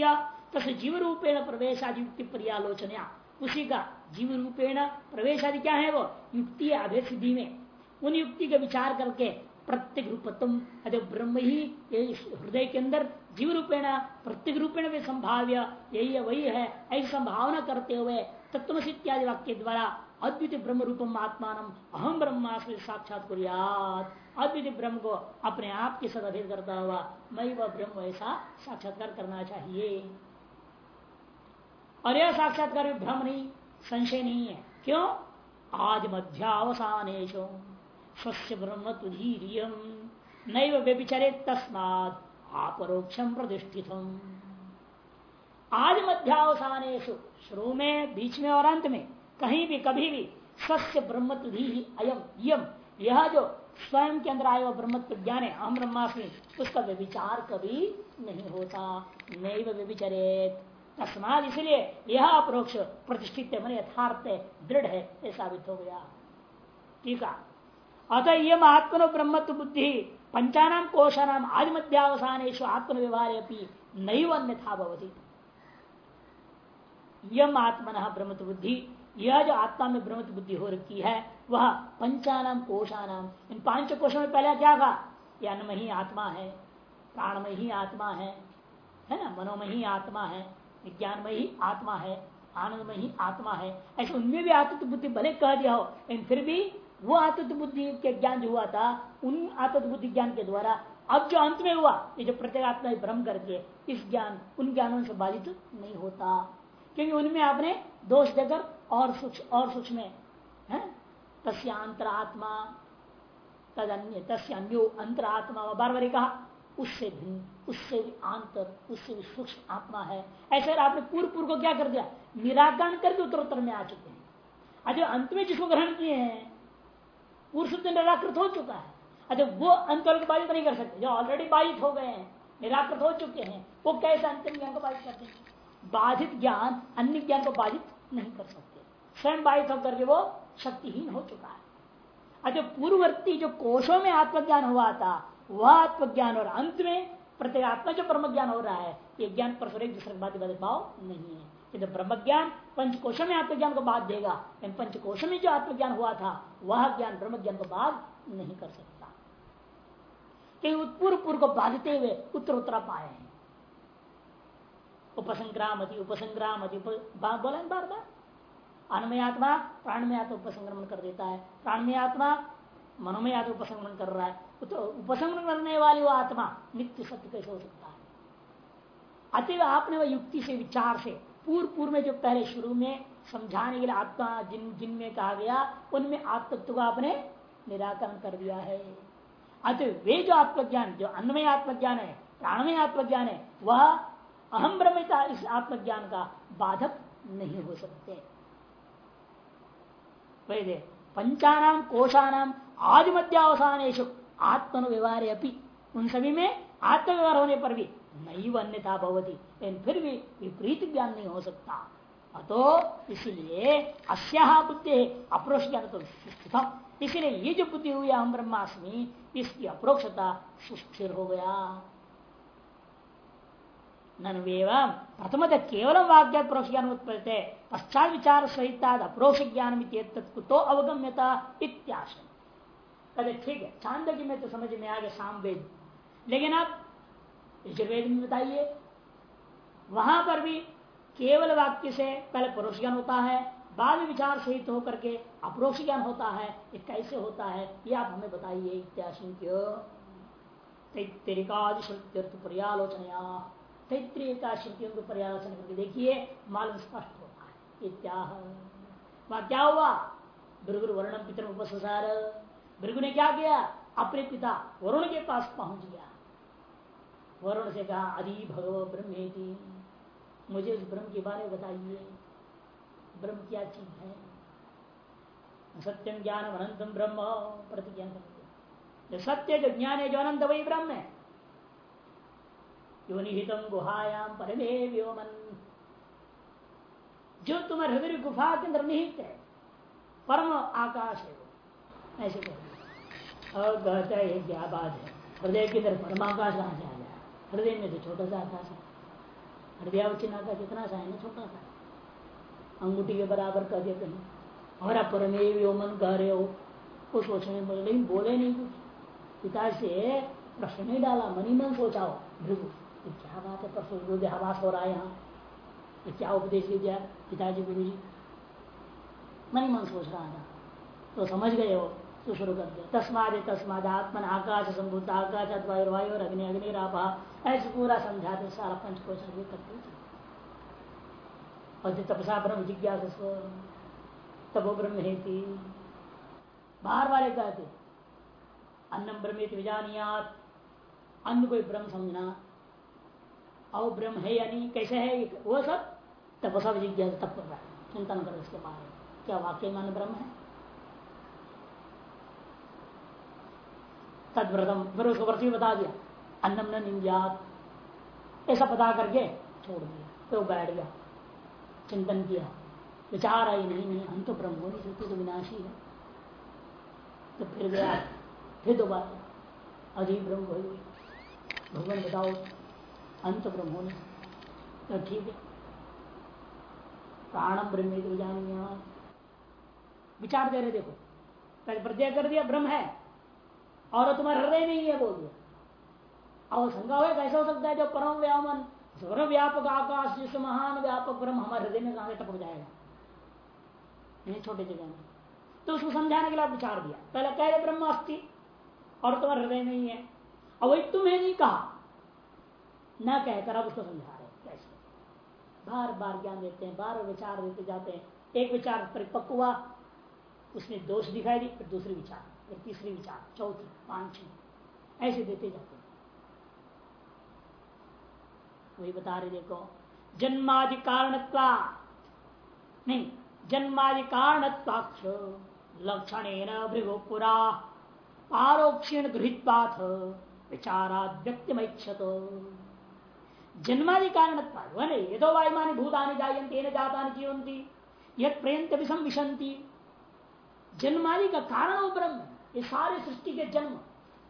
तथा जीव रूपेण प्रवेश आदि युक्ति पर्यालोचना उसी का जीव रूपेण प्रवेश आदि क्या है वो? युक्ति अभेद सिद्धि में। उन युक्ति का विचार करके प्रत्येक रूपत्म अरे ब्रह्म ही हृदय के अंदर जीव रूपेण प्रत्येक रूपेण में संभाव्य यही है वही है ऐसी संभावना करते हुए तत्व इत्यादि वाक्य द्वारा अद्वितीय ब्रह्म रूपम आत्मान अहम ब्रह्मास्म साक्षात कुरियात। अद्वितीय ब्रह्म को अपने आप के साथ अभेद करता हुआ मैं वह ब्रह्म ऐसा साक्षात्कार करना चाहिए। और यह साक्षात्कार भ्रम नहीं संशय नहीं है। क्यों? आज मध्यावसान स्वस्य ब्रह्म तुधीरियम नैव व्यभिचरे तस्मात अपरोक्षम प्रतिष्ठित आदि मध्यावसाने शुरू में बीच में और अंत में कहीं भी कभी भी स्वस्य ब्रह्म तुधी अयम यम यह जो स्वयं के अंदर आया ब्रह्मत्व ज्ञान है अहम ब्रह्मास्मि, उसका व्यविचार कभी नहीं होता। नैव व्यभिचरेत। तस्माद इसलिए यह अपरोक्ष प्रतिष्ठित, मन यथार्थ दृढ़ है, ये साबित हो गया। ठीक है। अतः यम आत्मनो ब्रह्मत्व बुद्धि पंचानाम कोशानाम आदि मध्यावसानेश आत्म व्यवहार नैव अन्यथा भवती। यम आत्मन ब्रह्मत्व बुद्धि यह जो आत्मा में ब्रह्मत्व बुद्धि हो रखी है, वह पंचानाम कोशानाम इन पाँच कोशों में पहले क्या कहा यह अन्नमयी आत्मा है, प्राणमय ही आत्मा है है ना? ही आत्मा है, विज्ञानमय ही आत्मा है, आनंदमय ही आत्मा है। ऐसे उनमें भी आत्म बुद्धि भले कह दिया हो, लेकिन फिर भी वो आत्म बुद्धि के ज्ञान जो हुआ था, उन आत्म बुद्धि ज्ञान के द्वारा अब जो अंत में हुआ, ये जो प्रत्येगात्मा भ्रम करके इस ज्ञान, उन ज्ञानों से बाधित नहीं होता। क्योंकि उनमें आपने दोष देकर और सूक्ष्म और सूक्ष्म है? तस्यांतरात्मा तद अन्य तस्य अन्यो अंतरात्मा बार बार कहा, उससे भिन्न उससे भी आंतर, उससे भी सूक्ष्म आत्मा है। ऐसे आपने पूर्व पूर्व को क्या कर दिया? निराकरण करके उत्तरोत्तर में आ चुके हैं। अच्छा अंत में जिसको ग्रहण किए हैं पूर्व शुद्ध निराकृत हो चुका है। अच्छा वो अंत को बाधित नहीं कर सकते। जो ऑलरेडी बाधित हो गए हैं, निराकृत हो चुके हैं, वो कैसे अंतिम ज्ञान को बाधित करते हैं? बाधित ज्ञान, अन्य ज्ञान को बाधित नहीं कर सकते। स्वयं बाधित होकर के वो शक्तिहीन हो चुका है। अच्छा पूर्ववर्ती जो कोशों में आत्मज्ञान हुआ था, वह आत्मज्ञान और अंत में प्रत्येगात्मा जो परम ज्ञान हो रहा है, ये ज्ञान परस्पर एक दूसरे बात भाव नहीं है। कि ब्रह्म ज्ञान पंचकोशों में आत्मज्ञान को बाध देगा इन पंचकोशों में जो आत्मज्ञान हुआ था, वह ज्ञान ब्रह्म ज्ञान को बाध नहीं कर सकता। क्योंकि पूर्व पूर्व को बाधते हुए उत्तर उत्तरा पाए हैं। उपसंग्राम उपसंग्राम बोला बार बार अन्मय आत्मा प्राणमय आत्मा उपसंक्रमण कर देता है। प्राणमय आत्मा मनोमय आत्मा उपसंक्रमण कर रहा है। तो उपसंक्रमण करने वाली वो आत्मा नित्य सत्य कैसे हो सकता है? अतः आपने वह युक्ति से, विचार से पूर्व पूर्व में जो पहले शुरू में समझाने के लिए आत्मा जिन जिनमें कहा गया, उनमें आत्मत्व को आपने निराकरण कर दिया है। अतः वे जो आत्मज्ञान, जो अन्नमय आत्मज्ञान है प्राणमय आत्मज्ञान है, वह अहम ब्रह्मता इस आत्मज्ञान का बाधक नहीं हो सकते। पंचानाम, कोशानाम आदि मध्यावसान आत्मन व्यवहार उन सभी में आत्मव्यवहार होने पर भी नहीं अन्यथा भवती। लेकिन फिर भी विपरीत ज्ञान नहीं हो सकता। तो इसलिए अस्या बुद्धि अप्रोक्ष ज्ञान तो स्थित इसलिए ये जो बुद्धि हुई हम ब्रह्मास्मि, इसकी अप्रोक्षता सुस्थिर हो गया। प्रथम केवल वाक्य प्रोक्ष ज्ञान उत्पत्ति, पश्चात विचार सहित अप्रोक्ष ज्ञान तो अवगम्यता इत्याशय कहते ठीक है। चांदकी में तो समझ में आ गया साम वेद लेकिन आप यजुर्वेद में बताइए। वहाँ पर भी केवल वाक्य से पहले परोक्ष ज्ञान होता है, बाद में विचार सहित होकर के अप्रोक्ष ज्ञान होता है। ये कैसे होता है, ये आप हमें बताइए, इत्याशंक्य। श्रुतियों को पर्यालोचना करके देखिए, मालूम स्पष्ट होता है। इत्याह वहाँ क्या हुआ? भृगु वर्णम पितर उपसार भृगु ने क्या किया? अपने पिता वरुण के पास पहुँच गया। वरुण से कहा, अदि भगव ब्रह्म मुझे उस ब्रह्म के बारे में बताइए। ब्रह्म क्या चीज़ है? सत्यम ज्ञान अनंतम ब्रह्म प्रतिज्ञा जो सत्य, जो ज्ञान है, जो अनंत, वही ब्रह्म है। यो निहितम गुहायाम परमे व्योमन। जो तुम्हारे हृदय गुफा के अंदर निहित है, परम आकाश है ऐसे कहते और कहते हैं क्या बात है? हृदय के अंदर परमाकाश कहाँ हृदय में तो छोटा सा आकाश है। हृदयावचिन आकाश इतना सा है ना, छोटा सा। अंगूठी के बराबर कह दिया कहीं और आप परमे व्योमन कह रहे हो। वो सोचने में लेकिन बोले नहीं कुछ। पिता से प्रश्न नहीं डाला, मनी मन सोचाओ। भृगु, ये क्या बात है, परसों विरोधाभास हो रहा है यहाँ। ये क्या उपदेश दिया पिताजी गुरु जी मन मन सोच रहा था। तो समझ गए हो तो शुरू कर दिया। तस्माद तस्माद आत्मन आकाश संभूत आकाश वायु और अग्नि अग्नि राभा ऐसे पूरा समझाते सारा पंचकोश करते और तपसा ब्रह्म जिज्ञास तपो ब्रह्म हेती। बाहर वाले कहते अन्नम ब्रह्मित विजानियात। अन्न कोई ब्रह्म समझना। और ब्रह्म है या नहीं? कैसे है वो सब तपसा जिज्ञास तप कर रहा है। चिंतन कर उसके बारे में। क्या वाक्य मान ब्रह्म है? तदव्रतम फिर उसको व्रत भी बता दिया, अन्नम न निंजात ऐसा पता करके छोड़ दिया। तो बैठ गया, चिंतन किया। विचार आई नहीं नहीं, हम तो ब्रह्म हो नहीं सकते तो विनाशी है। तो फिर गया, फिर दोबारा अधिक ब्रह्म हो गई भगवान बताओ अंत ब्रह्म होने। तो ठीक है। प्राणम ब्रह्म तो जानिए विचार दे रहे, देखो। पहले प्रत्यय कर दिया, ब्रह्म है। और तुम्हारा हृदय नहीं है बोल दिया और शंका हुआ कैसा हो सकता है जो परम व्यामन सर्व व्यापक आकाश जिस महान व्यापक ब्रह्म हमारे हृदय में कहाँ टपक जाएगा। नहीं छोटे जगह में। तो उसको समझाने के लिए विचार दिया। पहले कह रहे ब्रह्म अस्थि, और तुम्हारे हृदय में ही है। और वही तुम्हें नहीं कहा। न कहकर अब उसको समझा रहे कैसे? बार बार ज्ञान देते हैं बार बार विचार देते जाते हैं। एक विचार परिपक्व हुआ उसने दोष दिखाई दी, फिर दूसरी विचार। फिर तीसरी विचार, चौथी, पांचवी, ऐसे देते जाते हैं। वही बता रहे, देखो, जन्मादि कारण नहीं, जन्मादि कारण लक्षण भृगुपुरा पारोक्षण गृहित विचारा व्यक्तिमैक्षत जन्मादि कारण ये तो वायुमानी भूतानि जायन्ते, न जाता जीवंती यद प्रयंत विषम विशंति जन्मादि का कारण वो ब्रह्म ये सारे सृष्टि के जन्म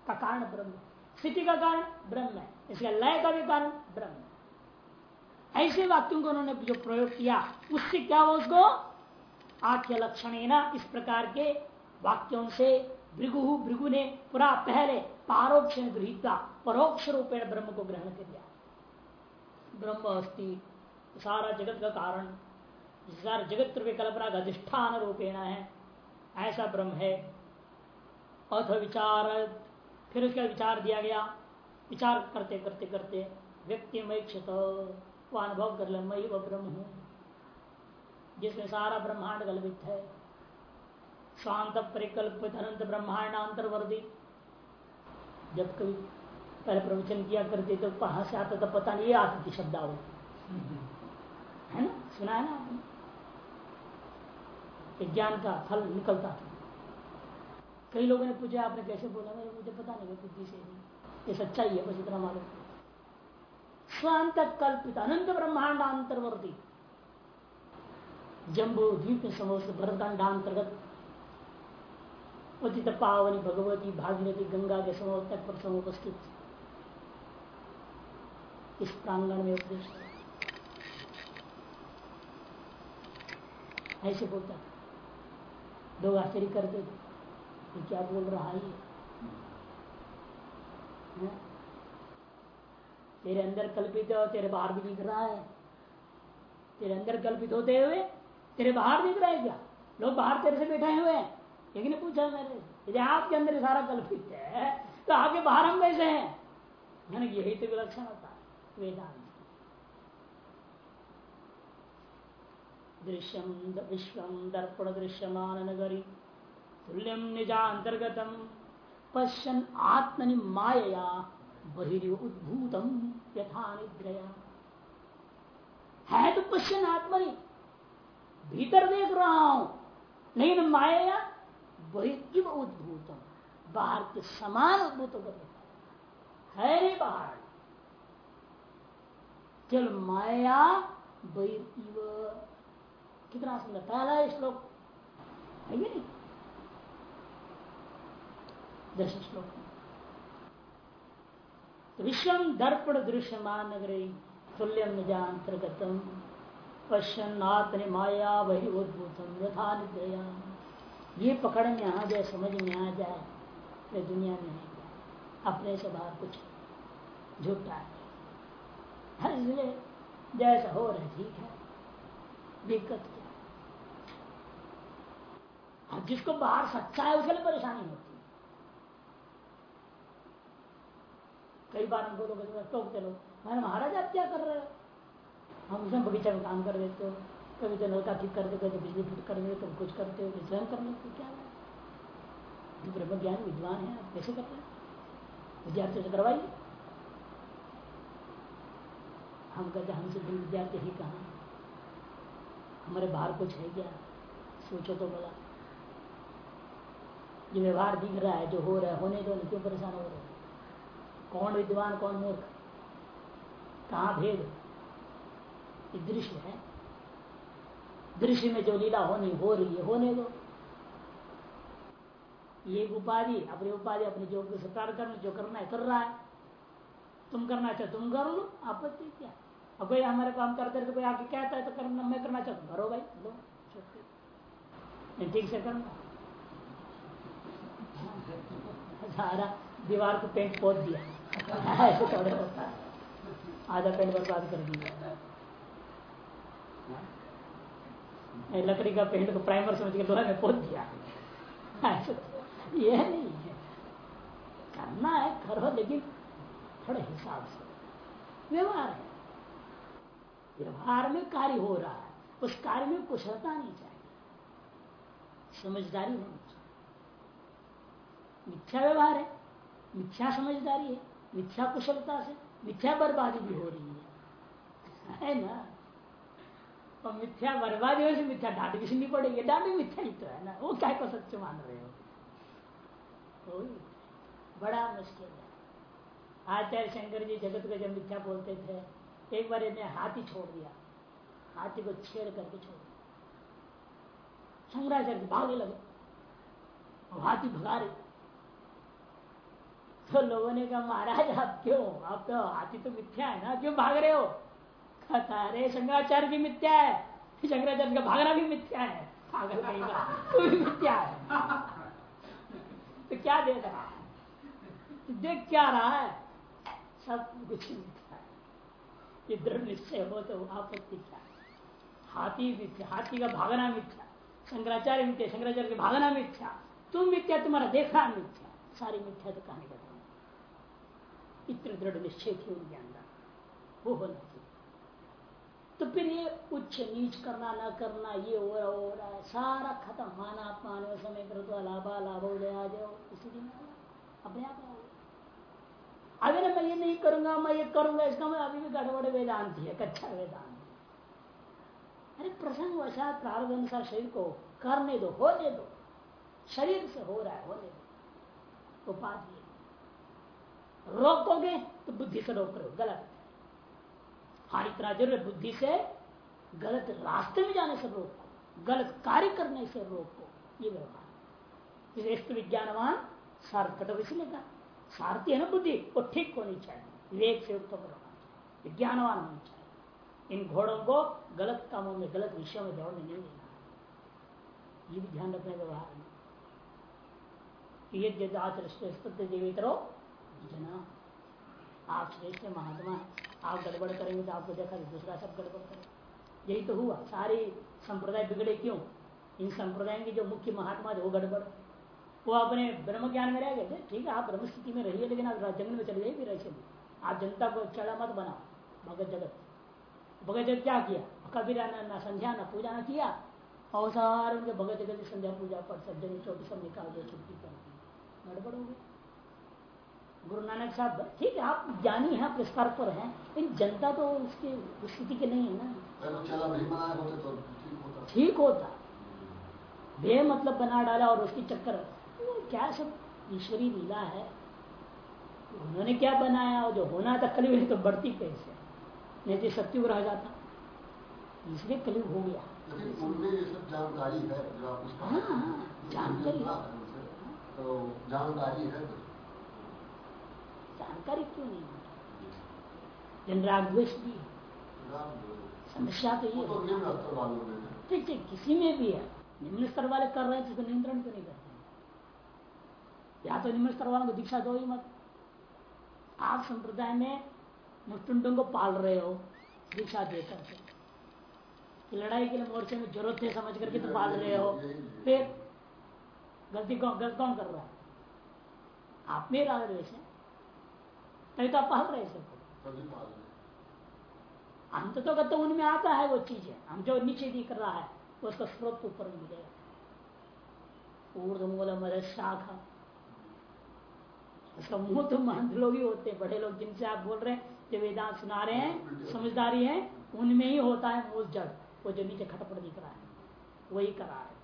का कारण ब्रह्म स्थिति का कारण ब्रह्म है। इसका लय का भी कारण ब्रह्म ऐसे वाक्यों को उन्होंने जो प्रयोग किया, उससे क्या हुआ उसको? आख्य लक्षण इस प्रकार के वाक्यों से भृगु भृगु ने पूरा पहले पारोक्ष गृहिता, परोक्ष रूपेण ब्रह्म को ग्रहण कर लिया। ब्रह्म अस्थि, सारा जगत का कारण, सारा जगत कल्पना का अधिष्ठान रूपेण है। ऐसा ब्रह्म है। अथ विचार फिर उसका विचार दिया गया। विचार करते करते करते व्यक्ति में वो अनुभव कर ले, मैं वह ब्रह्म हूँ। जिसमें सारा ब्रह्मांड कल्पित है। शांत, परिकल्पित, अनंत ब्रह्मांड अंतर्वर्दी जब कभी पहले प्रवचन किया करते तो कहा से आता तो पता नहीं आती थी शब्दावली है ना? सुना है ना आपने? ज्ञान का फल निकलता था। कई लोगों ने पूछा, आपने कैसे बोला? मेरे मुझे पता नहीं बुद्धि से नहीं। ये सच्चाई है, बस इतना मालूम स्वांत कल्पित, अनंत ब्रह्मांड अंतर्वर्ती। जम्बो द्वीप समस्त भरतकांडांतर्गत पतित पावनी, भगवती, भागीरथी, गंगा के समूह तक पर समुपस्थित इस प्रांगण में उपदेश ऐसे बोलता लोग आश्चर्य करते थे। क्या बोल रहा है तेरे अंदर कल्पित है तेरे बाहर भी दिख रहा है। तेरे अंदर कल्पित होते हुए तेरे बाहर दिख रहा है क्या? लोग बाहर तेरे से बैठे हुए हैं। लेकिन पूछा मेरे यदि आपके अंदर सारा कल्पित है तो आपके बाहर हम कैसे हैं? मैंने यही तो विलक्षण होता है, वेदांत। दृश्यम विश्व दर्पण दृश्यमान नगरी तुल्यम निजांतर्गतम पश्यन आत्मनि माया बहिरी उद्भूतम यथा निद्रया। है तो पश्यन आत्मनि। भीतर देख रहा हूँ। लेकिन माया वही उद्भूत। बाहर के समान उद्भूत कर है नहीं बाहर। केवल माया वैव कितना सुंदर। पहला श्लोक। है नहीं? दस श्लोक विश्वम दर्पण दृश्यमान नगरी तुल्यम निजांतर्गतम पश्चन्नात्म माया वही उद्भूतम यथा निद्रया ये पकड़ में आ जाए, समझ में आ जाए तो दुनिया में नहीं अपने से बाहर कुछ झूठा है। इसलिए जैसा हो रहा है, ठीक है। दिक्कत क्या अब जिसको बाहर सच्चा है उसके लिए परेशानी होती है कई बार हमको लोग टोकते मैंने महाराज, आप क्या कर रहे हो? हम उसमें बगीचा में काम कर देते हो। कभी तो नलका ठीक कर देते कभी बिजली फिट कर देते कभी कुछ करते हो स्वयं कर लेते क्या जो ब्रह्म ज्ञान विद्वान है, आप कैसे करते हैं? विद्यार्थी से करवाइए। हम कहते हमसे भी विद्यार्थी ही कहा हमारे बाहर कुछ है क्या? सोचो तो बोला जो व्यवहार दिख रहा है, जो हो रहा है, होने दो क्यों परेशान हो रहे कौन विद्वान, कौन मूर्ख? कहा भेद? दृश्य है। दृश्य में जो लीला होनी, हो रही है, होने दो। ये उपाधि, अपनी उपाधि, अपने जो स्वीकार करना, जो करना है, कर रहा है। तुम करना चाहो, तुम कर लो, आपत्ति क्या? अब कोई हमारे काम करते तो कोई आके कहता है तो करना मैं करना चाहता करो भाई, लो ठीक से करना। सारा दीवार को पेंट पोत दिया। होता है आधा पेंट बर्बाद कर दिया लकड़ी का पेंट को प्राइमर समझ के लोहे में पोत दिया ऐसे ये नहीं है करना है, करो, लेकिन थोड़े हिसाब से। व्यवहार है। व्यवहार में कार्य हो रहा है। उस कार्य में कुशलता नहीं चाहिए। समझदारी होनी चाहिए। मिथ्या व्यवहार है, मिथ्या समझदारी है। मिथ्या कुशलता से, मिथ्या बर्बादी भी हो रही है। है ना? और मिथ्या बर्बादी हो मिथ्या डांट भी सुननी पड़ेगी। डांट भी मिथ्या ही तो है ना। वो क्या को सच मान रहे हो? बड़ा मुश्किल है। आचार्य शंकर जी जगत को जब मिथ्या बोलते थे, एक बार इन्हें हाथी छोड़ दिया। हाथी को छेड़ करके छोड़ दिया। शंकराचार्य भागने लगे। हाथी भगा रहे। तो लोगों ने कहा, महाराज, आप क्यों? आप तो हाथी तो मिथ्या है ना? क्यों भाग रहे हो? कहता अरे, शंकराचार्य भी मिथ्या है शंकराचार्य का भागना भी मिथ्या है। पागल तो भी मिथ्या है। तो क्या देख रहा है? तो देख क्या रहा है? सब कुछ मिथ्या है। दृढ़ निश्चय हो तो आपत्ति क्या हाथी मिथ्या, हाथी का भागना मिथ्या शंकराचार्य मिथ्या, शंकराचार्य का भागना मिथ्या तुम मिथ्या, तुम्हारा देखा मिथ्या सारी मिथ्या तो कहानी बताओ इतने दृढ़ निश्चय थी उनके अंदर वो होना चाहिए तो फिर ये उच्च नीच करना, न करना, ये हो रहा हो रहा है सारा खत्म। माना अपमान समय कर लाभा, लाभ उदया जाओ। स्थिति में अपने आप अभी ना मैं ये नहीं करूँगा, मैं ये करूँगा, इसका मैं अभी भी गड़बड़ वेदांत है कच्चा वेदांत अरे प्रसंग वसात प्रारंभ अनुसार शरीर को करने दो, होने दो। शरीर से हो रहा है, होने दो। उपाधि रोकोगे तो बुद्धि से रोक रहे हो, गलत। हाँ इतना ज़रूर बुद्धि से गलत रास्ते में जाने से रोको, गलत कार्य करने से रोको, ये व्यवहार श्रेष्ठ विज्ञानवान सार्थक इसलिए कहा सारथी है ना बुद्धि, वो ठीक होनी चाहिए, विवेक से युक्त होना चाहिए, विज्ञानवान होनी चाहिए। इन घोड़ों को गलत कामों में, गलत विषयों में दौड़ने नहीं देना ये भी ध्यान रखना व्यवहार में ये आचरण देवेतरो जना आप श्रेष्ठ महात्मा, आप गड़बड़ करेंगे तो आपको देखा दूसरा सब गड़बड़ करे। यही तो हुआ। सारे संप्रदाय बिगड़े क्यों? इन संप्रदाय के जो मुख्य महात्मा थे, वो गड़बड़। वो अपने ब्रह्म ज्ञान में रह गए थे। ठीक है, आप ब्रह्म स्थिति में रहिए, लेकिन आप जंगल में चले जाइए, फिर ऐसे आप जनता को चढ़ा मत बनाओ, भगत जगत। भगत जगत क्या किया? कभी न संध्या, ना पूजा ना किया। और सारे उनके भगत जगत संध्या, पूजा पर जगह छोटी सब निकाल दो छुट्टी कर दी। गड़बड़ हो गई। गुरु नानक साहब ठीक है आप ज्ञानी हैं आप स्तर पर हैं लेकिन जनता तो उसकी स्थिति के नहीं है ना। तो ठीक होता। वे मतलब बना डाला और उसकी चक्कर। क्या सब ईश्वरी लीला है? उन्होंने क्या बनाया? और जो होना था कलयुग तो बढ़ती कैसे? नहीं तो सत्युग रह जाता। इसलिए कलयुग हो गया। जानकारी है हाँ, हाँ तो जानकारी है। जानकारी क्यों नहीं जन राग द्वेष भी समस्या तो ये ठीक ठीक, किसी में भी है। निम्न स्तर वाले कर रहे हैं, जिसको नियंत्रण क्यों नहीं करते या तो निम्न स्तर वालों को दीक्षा दो ही मत। आप संप्रदाय में मुस्टुंडों को पाल रहे हो, दीक्षा देकर के लड़ाई के लिए मोर्चे में ज़रूरत है समझ करके तो पाल रहे हो। फिर गलती कौन, गलत कौन कर रहा है? आप में राग है। नहीं तो आप पाल रहे सबको अंत तो कहते उनमें आता है वो चीज़ें हम जो नीचे दिख रहा है, वो उसका स्रोत ऊपर मिलेगा ऊर्धमूल मद शाखा। उसका मुँह तो मंद लोग ही होते हैं, बड़े लोग जिनसे आप बोल रहे हैं, जो वेदांत सुना रहे हैं, समझदारी है, उनमें ही होता है मूल जड़, वो जो नीचे खटपट दिख रहा है, वही करा है।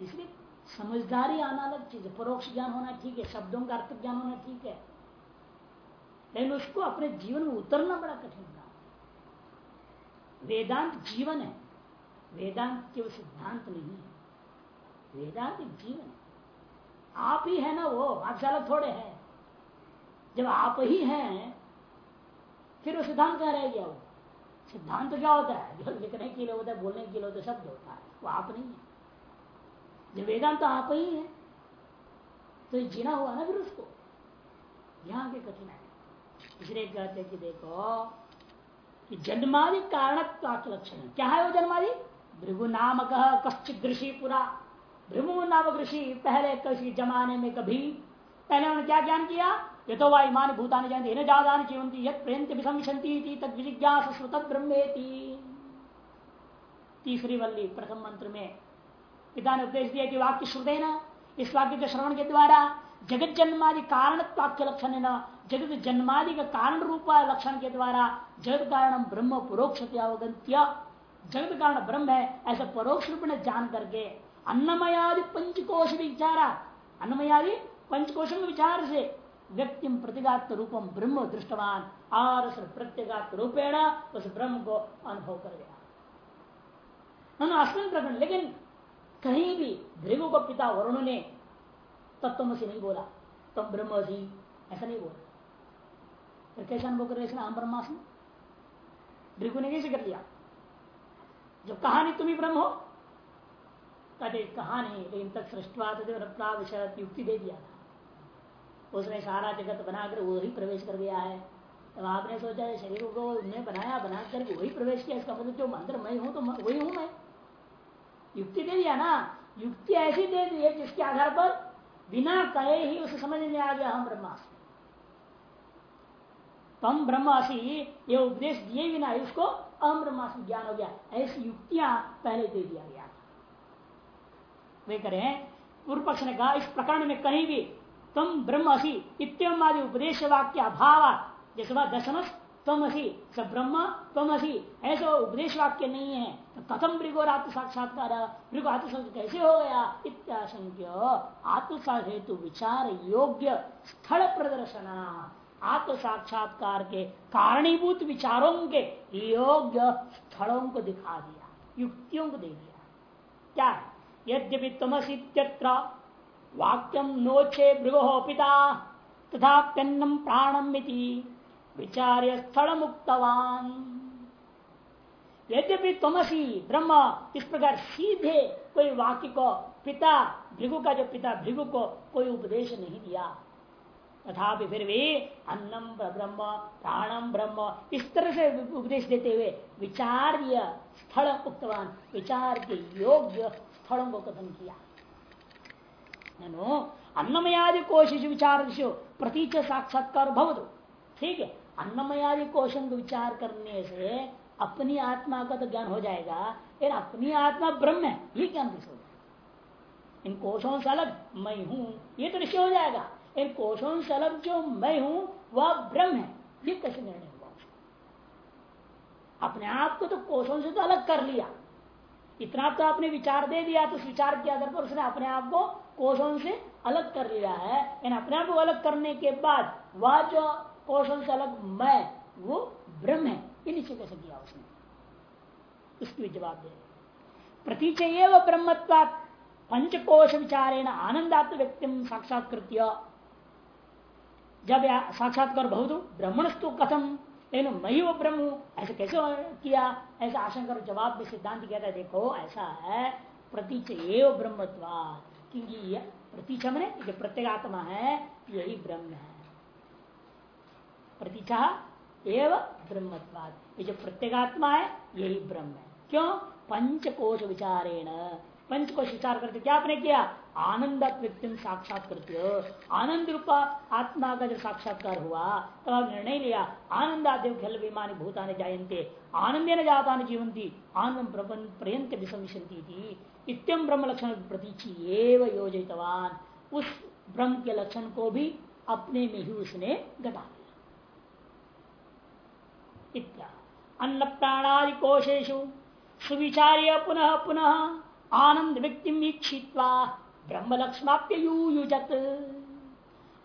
इसलिए समझदारी आना अलग चीज़ है। परोक्ष ज्ञान होना ठीक है, शब्दों का अर्थ ज्ञान होना ठीक है। लेकिन उसको अपने जीवन में उतरना बड़ा कठिन काम वेदांत जीवन है। वेदांत केवल सिद्धांत नहीं है। वेदांत जीवन है। आप ही है ना वो आप अलग थोड़े हैं। जब आप ही हैं, फिर वो सिद्धांत क्या रह गया वो? सिद्धांत तो क्या होता है? जो लिखने के लिए होता है, बोलने के लिए होता है, शब्द होता है। वो आप नहीं है। वेदांत तो आप ही है। तो ये जीना हुआ ना फिर उसको। यहाँ के कठिन है इसलिए कहते कि देखो कि जन्मादि कारण लक्षण क्या है वो जन्मादि? भृगु नामक कश्चित ऋषि पूरा। भृगु नामक ऋषि पहले किसी जमाने में कभी पहले उन्होंने क्या ज्ञान किया? ये तो वह इमान भूतान जानते न जादान जीवंती यद प्रेंत विसंशंती तद विजिज्ञास श्रुत तीसरी वल्ली, प्रथम मंत्र में पिता ने उपदेश दिया कि वाक्य श्रुते न इस वाक्य के श्रवण के द्वारा जगत जन्मादि कारण वाक्य लक्षण न जगत जन्मादि का कारण रूप लक्षण के द्वारा जगत कारण ब्रह्म परोक्ष जगत कारण ब्रह्म है ऐसा परोक्ष रूप में जान करके अन्नमयादि पंचकोश विचारा अन्नमयादि पंचकोश विचार से व्यक्ति प्रतिगात रूपम ब्रह्म दृष्टवान और उस प्रत्यगात रूपेण उस ब्रह्म को अनुभव कर गया अस्मिन प्रकरण, लेकिन कहीं भी भृगु को पिता वरुण ने तत्व से नहीं बोला। तुम ब्रह्म जी ऐसा नहीं बोला। फिर कैसे अनुभव कर रहे हम ब्रह्मास्म? भृगु ने कैसे कर लिया? जब कहानी तुम ही ब्रह्म हो कहते कहानी, लेकिन तक सृष्टवा युक्ति दे दिया था। उसने सारा जगत बनाकर वही प्रवेश कर गया है। तब आपने सोचा शरीर को बनाया बना करके वही प्रवेश किया, इसका मतलब जो मंत्र मैं हूँ तो वही हूँ मैं। युक्ति दे दिया ना? युक्ति ऐसी दे दी है जिसके आधार पर बिना कहे ही उसे समझ में आ गया हम ब्रह्मास्मि। तम ब्रह्मासी ये उपदेश दिए बिना उसको अहम ब्रह्मास्मि ज्ञान हो गया। ऐसी युक्तियाँ पहले दे दिया गया। वे करें, पूर्व पक्ष ने कहा, इस प्रकरण में कहीं भी तुम ब्रह्मसी इतम आदि उपदेश वाक्य अभाव जैसे बात दशमस तमसी स ब्रह्म तमसी ऐसा उपदेश वाक्य नहीं है। तो कथम आत्म साक्षात्कार? मृगो आत्म कैसे हो गया? इत्याशंक्य। आत्म हेतु विचार योग्य स्थल प्रदर्शन। आत्म साक्षात्कार के कारणीभूत विचारों के योग्य स्थलों को दिखा दिया, युक्तियों को दे दिया। क्या यद्यपि तमसीत्यत्र वाक्यम नोचे भृगो पिता तथा प्राणम विचार्य स्थल मुक्तवान यद्यपि तमसी ब्रह्म, इस प्रकार सीधे कोई वाक्य को, पिता भृगु का जो पिता भृगु को कोई उपदेश नहीं दिया। तथापि फिर भी अन्नम ब्रह्म, प्राणम ब्रह्म, इस तरह से उपदेश देते हुए विचार्य स्थल उक्तवान विचार के योग्य स्थलों को कथन किया। अन्नमयादि कोश विचार प्रतीच साक्षात्कार भवदो ठीक है अन्नमयादि कोशों को विचार करने से अपनी आत्मा का तो ज्ञान हो जाएगा, लेकिन अपनी आत्मा ब्रह्म है, ये ज्ञान कैसे होगा इन कोशों से अलग मैं हूँ, ये तो निश्चय हो जाएगा। इन कोशों से अलग जो मैं हूँ, वह ब्रह्म है, ये कैसे निर्णय हुआ अपने आप को तो कोशों से तो अलग कर लिया। इतना तो आपने विचार दे दिया तो उस विचार के आधार पर उसने अपने आप को कोशों से अलग कर लिया है। इन अपने आप को अलग करने के बाद वह जो कोशों से अलग मैं, वो ब्रह्म है। ये नीचे कैसे किया उसने? उसकी जवाब दे। प्रतीचे एवं ब्रह्मत्वा पंचकोश विचारेण आनंदात्म व्यक्ति साक्षात्कृत्य जब साक्षात्कार बहुत ब्रह्मणस्तु कथम लेकिन मैं ही वो ब्रह्म हूँ। ऐसे कैसे किया? ऐसा आशंका जवाब में सिद्धांत कहता है, देखो, ऐसा है प्रतीच एव ब्रह्मत्वा क्योंकि प्रतीच मैंने प्रत्येगात्मा है, यही ब्रह्म है। प्रतीचा एव ब्रह्मत्वाद ये जो प्रत्येगात्मा है, यही ब्रह्म है। क्यों? पंचकोश विचारेण। पंचकोश विचार करते क्या आपने किया? आनंद व्यक्ति साक्षात करते आनंद रूपा आत्मा का जब साक्षात्कार हुआ, तब आप निर्णय लिया, आनंदादेव खल विमानी भूताने जायते आनंदे न जाता जीवंती आनंद प्रयंत विसंशंती थी इत्यम ब्रह्म लक्षण प्रतीची एवं योजितवान उस ब्रह्म के लक्षण को भी अपने में ही उसने घटा दिया अन्न प्राणादि कोशेशु सुविचार्य पुनः पुनः आनंद व्यक्ति वीक्षित्वा ब्रह्म लक्ष्माप्य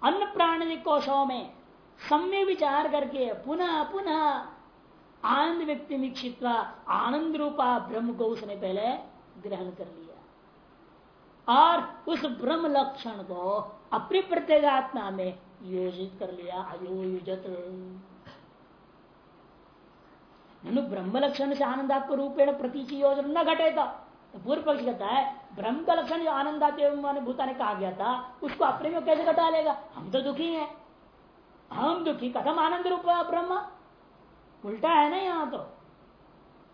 अन्न प्राणी कोशों में सम्य विचार करके पुनः पुनः आनंद व्यक्ति वीक्षित्वा आनंद रूपा ब्रह्म को उसने पहले ग्रहण कर लिया। और उस ब्रह्म लक्षण को अपनी प्रत्येगात्मा में योजित कर लिया अयोजत ब्रह्म लक्षण से आनंद आपको रूपेण योजना न घटेगा तो पूर्व पक्ष कहता है ब्रह्म का लक्षण जो आनंदाते भूता ने कहा गया था, उसको अपने में कैसे घटा लेगा? हम तो दुखी हैं। हम दुखी, कथम आनंद रूप ब्रह्म? उल्टा है ना यहाँ तो।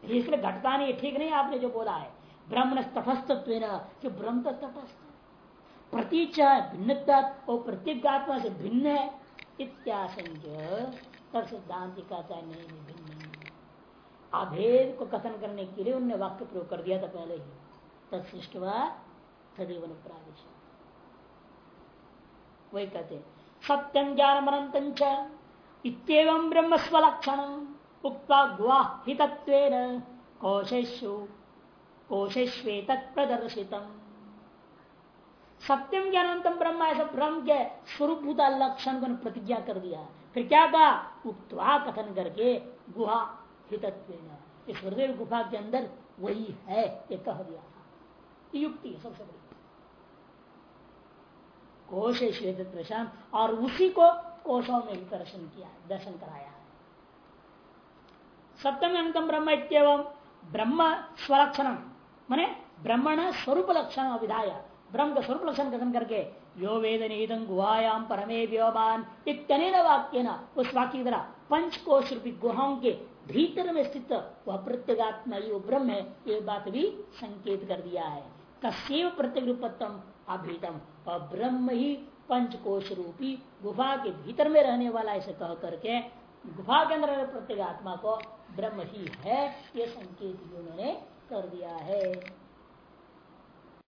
इसलिए घटता नहीं, ठीक नहीं आपने जो बोला है। ब्रह्म तटस्थत्व कि ब्रह्म तो तटस्थ प्रतीच भिन्नता और प्रत्येगात्मा से भिन्न है। इत्याशंक तब सिद्धांत कहता है नहीं, भिन्न। अभेद को कथन करने के लिए उनने वाक्य प्रयोग कर दिया था पहले ही। तत्सृष्टवा सदैव प्रादेश वही कहते सत्यम ज्ञान अनंत इतम ब्रह्म स्वलक्षण उक्ता गुवाहितत्व कोशेशु कोशेश्वे तत्प्रदर्शितम सत्यम ज्ञानंतम ब्रह्म ऐसा ब्रह्म के स्वरूपभूता लक्षण को प्रतिज्ञा कर दिया। फिर क्या कहा? उक्तवा कथन करके गुहा हितत्व इस हृदय गुफा के अंदर वही है, ये कह दिया था। युक्ति है सबसे बड़ी। कोश श्वेत प्रशांत, और उसी को कोशों में दर्शन किया दर्शन कराया है। सप्तम अंतम ब्रह्म इतम ब्रह्म स्वलक्षण, मैने ब्रह्मण स्वरूप लक्षण विधाया ब्रह्म का स्वरूप लक्षण कथन करके, यो वेद निहितम गुहायाम परमे व्योमान इतने वाक्य न उस वाक्य की तरह पंचकोश रूपी गुहाओं के भीतर में स्थित वह प्रत्येगात्मा यो ब्रह्म है, ये बात भी संकेत कर दिया है। तस्व प्रत्येक रूपत्म अभीतम और ब्रह्म ही पंचकोश रूपी गुफा के भीतर में रहने वाला ऐसे कह करके गुफा के अंदर प्रत्येगात्मा को ब्रह्म ही है, ये संकेत उन्होंने कर दिया है।